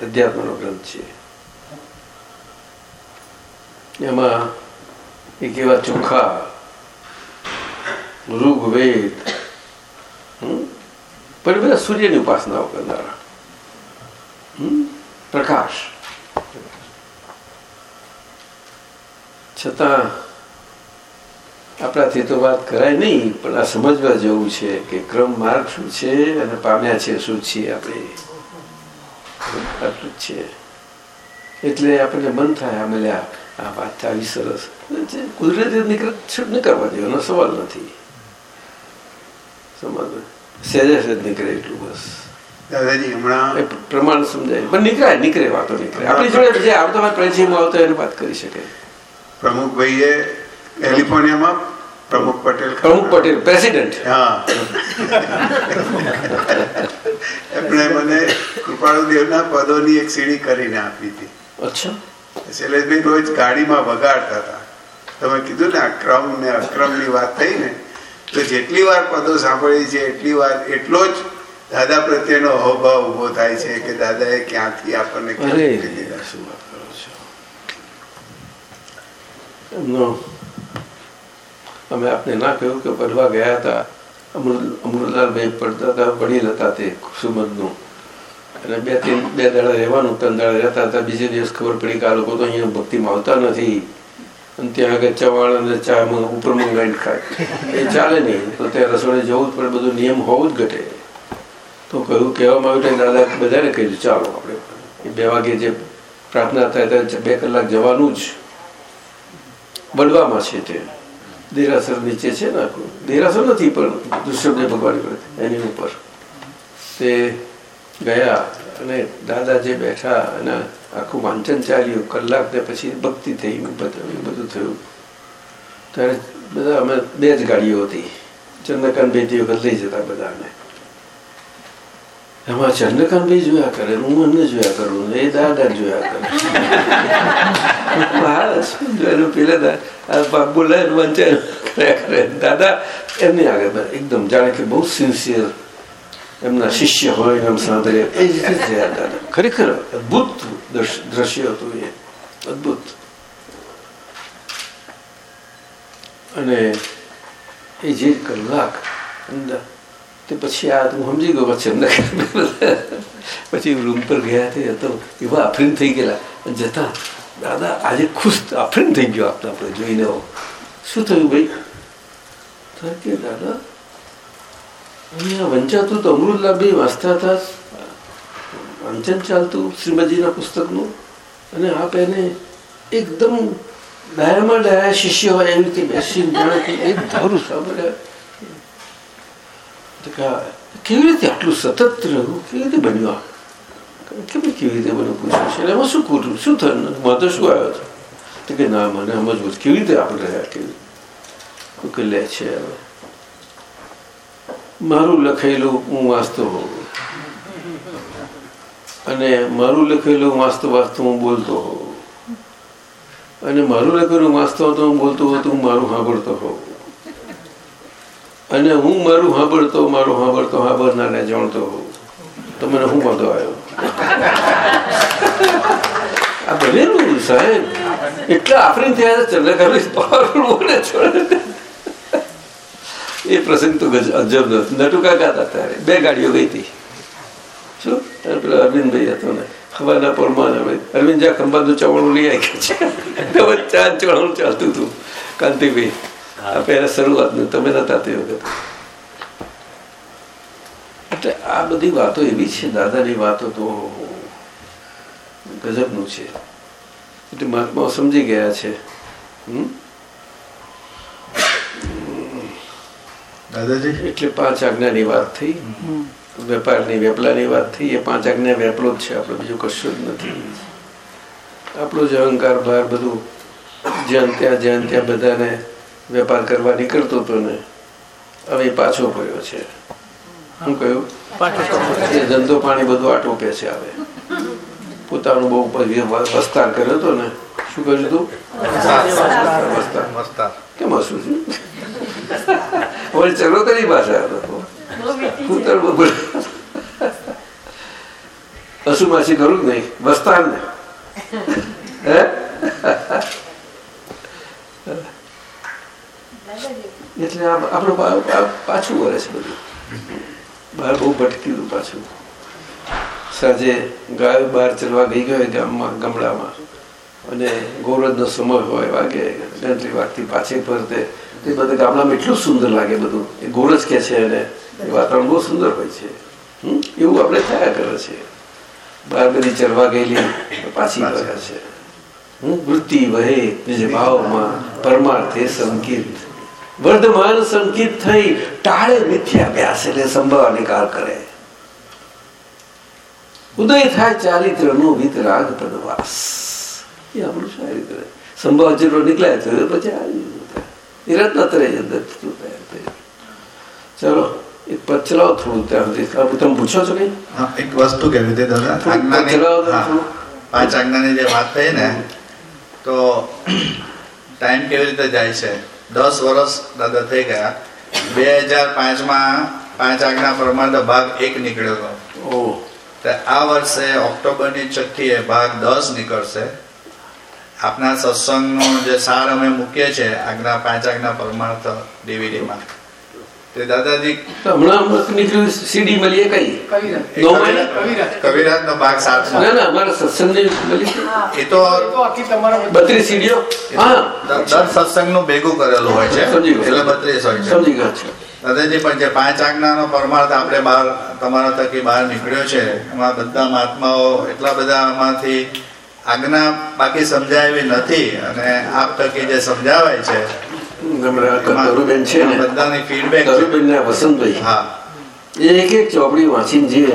અધ્યાત્મનો ગ્રંથ છે. એમાં એક કેવા ચોખા? ઋગવેદ પણ બધા સૂર્યની ઉપાસનાઓ કરનારા પ્રકાશ. છતાં આપણાથી તો વાત કરાય નહીં, પણ આ સમજવા જેવું છે કે ક્રમ માર્ગ શું છે અને પામ્યા છે શું છીએ આપણે. આટલું જ છે. એટલે આપણને મન થાય આમે લે આ વાત આવી સરસ. કુદરતી નીકળ ન કરવા દે એનો સવાલ નથી. સમજ સહેજે સહેજ નીકળે એટલું બસ. દાદાજી હમણાં પ્રમાણ સમજાય. પણ નીકળાય નીકળે વાતો નીકળે. આપણી જોડે જે આવતો હોય પરિચયમાં આવતો એને વાત કરી શકે. પ્રમુખભાઈએ કેલિફોર્નિયામાં પ્રમુખ પટેલ પ્રમુખ પટેલ પ્રેસિડેન્ટ. હા. એમણે મને કૃપાળુદેવના પદોની એક સીડી કરીને આપી હતી. અચ્છા. શૈલેષભાઈ રોજ ગાડીમાં વગાડતા હતા. તમે કીધું ને અક્રમ ને અક્રમની વાત થઈ ને તો જેટલી વાર પદો સાંભળી છે એટલી વાર એટલો જ દાદા પ્રત્યેનો અહોભાવ ઊભો થાય છે કે દાદાએ ક્યાંથી આપણને અરે શું વાત કરો છો? એમનો અમે આપને ના કહ્યું કે પડવા ગયા હતા. અમૃત અમૃતલાલભાઈ પડતા હતા વડીલ હતા તે સુમદનું અને બે ત્રણ બે દાડા રહેવાનું ત્રણ દાડા રહેતા હતા. બીજે દિવસ ખબર પડી કે આ લોકો તો અહીંયા ભક્તિમાં આવતા નથી. અને ત્યાં આગળ ચવાળ અને ચા ઉપર મંગાવીને ખાય. એ ચાલે નહીં. તો ત્યાં રસોડે જવું જ પડે. બધું નિયમ હોવું જ ઘટે. તો કહ્યું, કહેવામાં આવ્યું દાદા બધાને કહ્યું ચાલો આપણે. એ બે વાગે જે પ્રાર્થના થાય ત્યારે બે કલાક જવાનું જ. બળવામાં છે તે. દેરાસર નીચે છે ને આખું? દેરાસર નથી, પણ દુષ્યમને ભગવાન એની ઉપર. તે ગયા અને દાદા જે બેઠા અને આખું વાંચન ચાલ્યું. કલાક ને પછી ભક્તિ થઈ બધું થયું. ત્યારે બધા અમે બે જ ગાડીઓ હતી. ચંદ્રકાંતભાઈ વખત લઈ જતા બધાને. એમાં ચંદ્રકાંતભાઈ જોયા કરે હું એમને જોયા કરું, એ દાદા જોયા કરે. પેલા બાપ બોલાય વંચાય. દાદા એમની આગળ એકદમ જાણે કે બહુ સિન્સિયર એમના શિષ્ય હોય એમ સાંભળે. એ જ રીતે ખરેખર અદભુત દ્રશ્ય હતું એ. અદભુત. અને એ જે કલાક અંદર, તે પછી આ હું સમજી ગયો પછી એમને પછી રૂમ પર ગયા તે હતો. એવા આફરીન થઈ ગયેલા. જતા, દાદા, આજે ખુશ આફરીન થઈ ગયો આપણે આપણે જોઈને. શું થયું ભાઈ? કે, દાદા અહીંયા વંચાતું તો અમૃતલાલ બી વાંચતા હતા. વાંચન ચાલતું શ્રીમદજીના પુસ્તકનું. અને આપ એને એકદમ ડાયામાં ડાયા શિષ્ય હોય એવી રીતે બેસીને ધારું સાંભળ્યા. કેવી રીતે આટલું સતત રહ્યું? કેવી રીતે બન્યું આ? કેમ કેવી રીતે મને પૂછ્યું છે? એમાં શું ખોટું? શું થયું? માં શું આવ્યો છે? તો કે ના, મને છે. કેવી રીતે આપણે રહ્યા? કેવી કોઈ લે છે હવે. મારું લખેલું હું વાંચતો હોઉં. અને મારું લખેલું વાંચતો વાંચતો હું બોલતો હોઉં. અને મારું લખેલું વાંચતો હતો હું બોલતો હતો હું મારું સાંભળતો હોઉં. અને હું મારું સાંભળતો મારું સાંભળતો, સાંભળનારને જાણતો હોઉં. તો મને શું વાંધો આવ્યો? આ બનેલું સાહેબ. એટલા આફરીન થયા બોલે છોડે એ પ્રસંગ તો અજબ નટુકા ગાતા ત્યારે. બે ગાડીઓ ગઈ હતી. શું? ત્યારે પેલો અરવિંદભાઈ હતો ને. ખબરના પોરમાં અમે અરવિંદ જ્યાં ખંભાતનું ચવાણું લઈ આવી ચા ચવાણું ચાલતું હતું. કાંતિભાઈ, આ પહેલાં શરૂઆતનું. તમે નતા તે વખત. એટલે આ બધી વાતો એવી છે. દાદાની વાતો તો ગજબનું છે. એટલે મહાત્માઓ સમજી ગયા છે. હમ? દાદાજી? એટલે પાંચ આજ્ઞાની વાત થઈ. વેપારની વેપલાની વાત થઈ. એ પાંચ આજ્ઞા વેપલો જ છે. આપણે બીજું કશું જ નથી. આપણો જ અહંકાર ભાર બધું જ્યાં ત્યાં જ્યાં ત્યાં બધાને વેપાર કરવા નીકળતો હતો ને હવે પાછો પડ્યો છે. શું કહ્યું? એ ધંધો પાણી બધું આટોપે છે હવે. પોતાનું બહુ વસ્તાર કર્યો હતો ને શું કર્યું હતું કેમાં શું છું? વળી ચલો ભાષા. કૂતર હસુ માસી કરું નહીં? વસ્તાર ને. એટલે આપણું પાછું વળે છે બધું. બહાર બહુ ભટક્યું દઉં પાછું. સાંજે ગાયો બહાર ચલવા ગઈ ગયો ગામમાં, ગામડામાં. અને ગોરજનો સમય હોય વાગે. ગણતરી વાગતી પાછી ફરતે તે બધા ગામડામાં એટલું સુંદર લાગે બધું. એ ગોરજ કે છે અને એ વાતાવરણ બહુ સુંદર હોય છે? એવું આપણે થયા કરે છે. બાર બધી ચરવા ગયેલી પાછી વળે છે. વૃત્તિ વહે નિજ ભાવમાં પરમાર્થે સંકિત. વર્ધમાન સંકિત થઈ ટાળે મિથ્યાભ્યાસ એટલે સંભાવ નિકાલ કરે. ઉદય થાય ચારિત્રનો વિતરાગ પદવાસ એ આપણું ચારિત્ર સંભાવ જેટલો નીકળાય તો પછી આવી નિરંતર તરે અંદર થતું તૈયાર થઈ જાય. ચલો એક પદ થોડું ત્યાં સુધી તમે પૂછો છો કઈ એક વસ્તુ કહેવી હતી દાદા થોડુંક આજ્ઞાની ચલાવો તો પાંચ આજ્ઞાની જે વાત થઈ ને તો ટાઈમ કેવી રીતે જાય છે દસ વર્ષ દાદા થઈ ગયા બે હજાર પાંચમાં પાંચ આજ્ઞા પ્રમાણે ભાગ એક નીકળ્યો હતો આ વર્ષે ઓક્ટોબરની છઠ્ઠીએ ભાગ દસ નીકળશે આપના સત્સંગનો જે સાર અમે મૂકીએ છીએ આજ્ઞા પાંચ આજ્ઞા પરમાર્થ ડીવીડીમાં. તે દાદાજી હમણાં નીકળ્યું સીડી મળી કઈ? કવિરાજ- નો ભાગ સાતમો ના ના અમારા સત્સંગ. એ તો બત્રીસ સીડીઓ? દર સત્સંગનું ભેગું કરેલું હોય છે. એટલે બત્રીસ હોય છે. સમજી ગયો છે. દાદાજી પણ જે પાંચ આજ્ઞાનો પરમાર્થ આપણે બહાર તમારા તકી બહાર નીકળ્યો છે એમાં બધા મહાત્માઓ એટલા બધા એમાંથી આજ્ઞા બાકી સમજાવી નથી અને આપ થકી જે સમજાવાય છે બધાની ફીડબેક વસંતભાઈ. હા. એક એક ચોપડી વાંચીને જે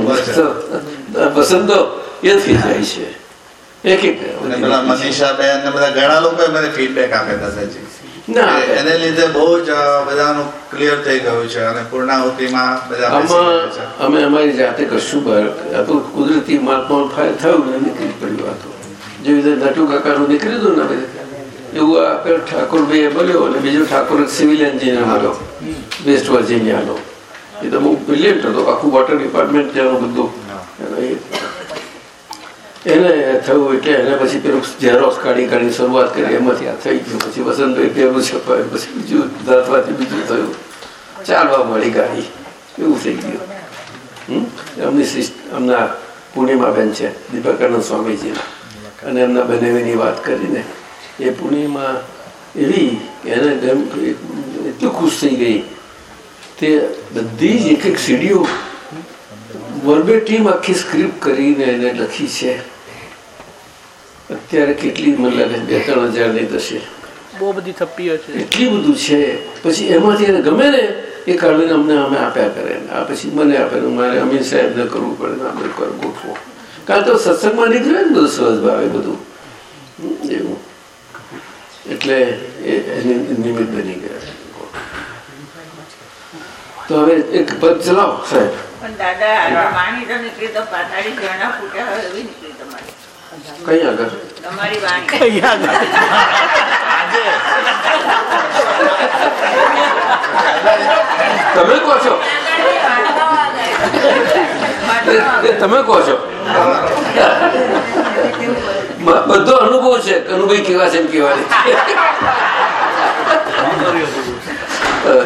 વસંતો એ થઈ જાય છે. એક એક પેલા મનીષાબેન ને બધા ઘણા લોકો મને ફીડબેક આપે ના એને લીધે બહુ જ બધાનું ક્લિયર થઈ ગયું છે અને પૂર્ણાહુતિમાં બધા અમે અમારી જાતે કશું બહાર કુદરતી પણ થયું ને નીકળી પડ્યું આ તો. જેવી રીતે નટુ કાકાનું નીકળ્યું હતું ને બધે એવું આ પેલો ઠાકોર ભાઈ બોલ્યો અને બીજો ઠાકોર સિવિલ એન્જિનિયર મળ્યો વેસ્ટ વર્જિનિયાનો એ તો બહુ બ્રિલિયન્ટ હતો આખું વોટર ડિપાર્ટમેન્ટ ત્યાંનું બધું. એનો થયું એટલે એને પછી પેલું ઝેરોક્સ કાઢી કાઢી શરૂઆત કરી એમાંથી આ થઈ ગયું. પછી વસંતભાઈ પેલું છપાયું પછી બીજું દાંતવાથી બીજું થયું. ચાલવા મળી ગાડી. એવું થઈ ગયું. હમ? એમની સિસ્ટ એમના પૂર્ણિમાબેન છે દીપકાનંદ સ્વામીજીના. અને એમના બનેવીની વાત કરીને એ પુણેમાં એવી એને ગમ એટલું ખુશ થઈ ગઈ તે બધી જ એક એક સીડીઓ વર્બેટીમ આખી સ્ક્રિપ્ટ કરીને એને લખી છે. અત્યારે કેટલી મને લાગે બે ત્રણ હજારની થશે બહુ બધી થપ્પીઓ છે. એટલી બધું છે. પછી એમાંથી એને ગમે ને એ કાઢીને અમને અમે આપ્યા કરે. આ પછી મને આપે મારે અમીર સાહેબને કરવું પડે આપણે ગોઠવો. કારણ તો સત્સંગમાં નીકળે ને બધું સહજ ભાવે બધું? એવું. એટલે એ એની નિમિત્ત બની ગયા તો હવે એક પદ ચલાવો સાહેબ. હોય કઈ આગળ? તમારી વાણી. તમે કહો છો. તમે કહો છો? બધો અનુભવ છે અનુભવ કેવા છે એમ કેવાની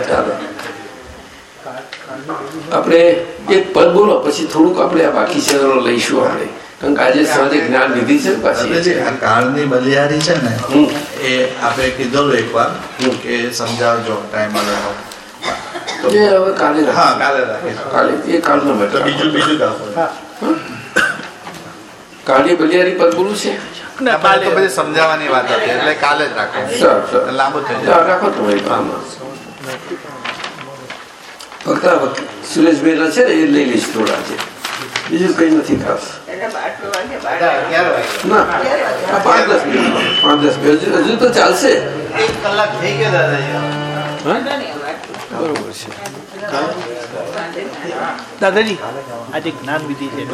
ચાલો. આપણે એક પદ બોલો પછી થોડુંક આપણે આ બાકી છે લઈશું આપણે. કારણ કે આજે સાંજે જ્ઞાન લીધી છે પાછી. આ કાળની બલિયારી છે ને. એ આપણે કીધેલું એકવાર કે સમજાવજો ટાઈમ હવે કાલે હા કાલે કાલે એ કાલનો તો બીજું બીજું કાલે બલિયારી પર બોલું છે? સમજાવવાની વાત હતી એટલે કાલે જ રાખો. સારું સારું. લાંબુ થઈ જાય રાખો તમારી પાસે ફક્ત આ છે ને એ લઈ લઈશ થોડા છે બીજું કંઈ નથી ખાસ. ના પાંચ દસ મિનિટ. પાંચ દસ મિનિટ. હજુ હજુ તો ચાલશે. એક કલાક થઈ ગયો દાદાજી. બરોબર છે. દાદાજી. આજે જ્ઞાન વિધિ છે.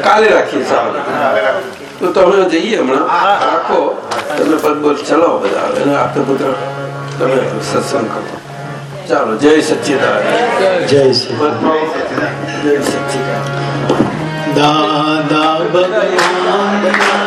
કાલે રાખીએ સારું તો તમે જઈએ હમણાં. રાખો. તમે પદ બોલ ચલાવો બધા. અને આપણે બધા તમે સત્સંગ કરો. ચાલો જય સચ્ચિદાન જય શ્રી જય સચ્ચિદાનંદ. દાદા ભગવાન.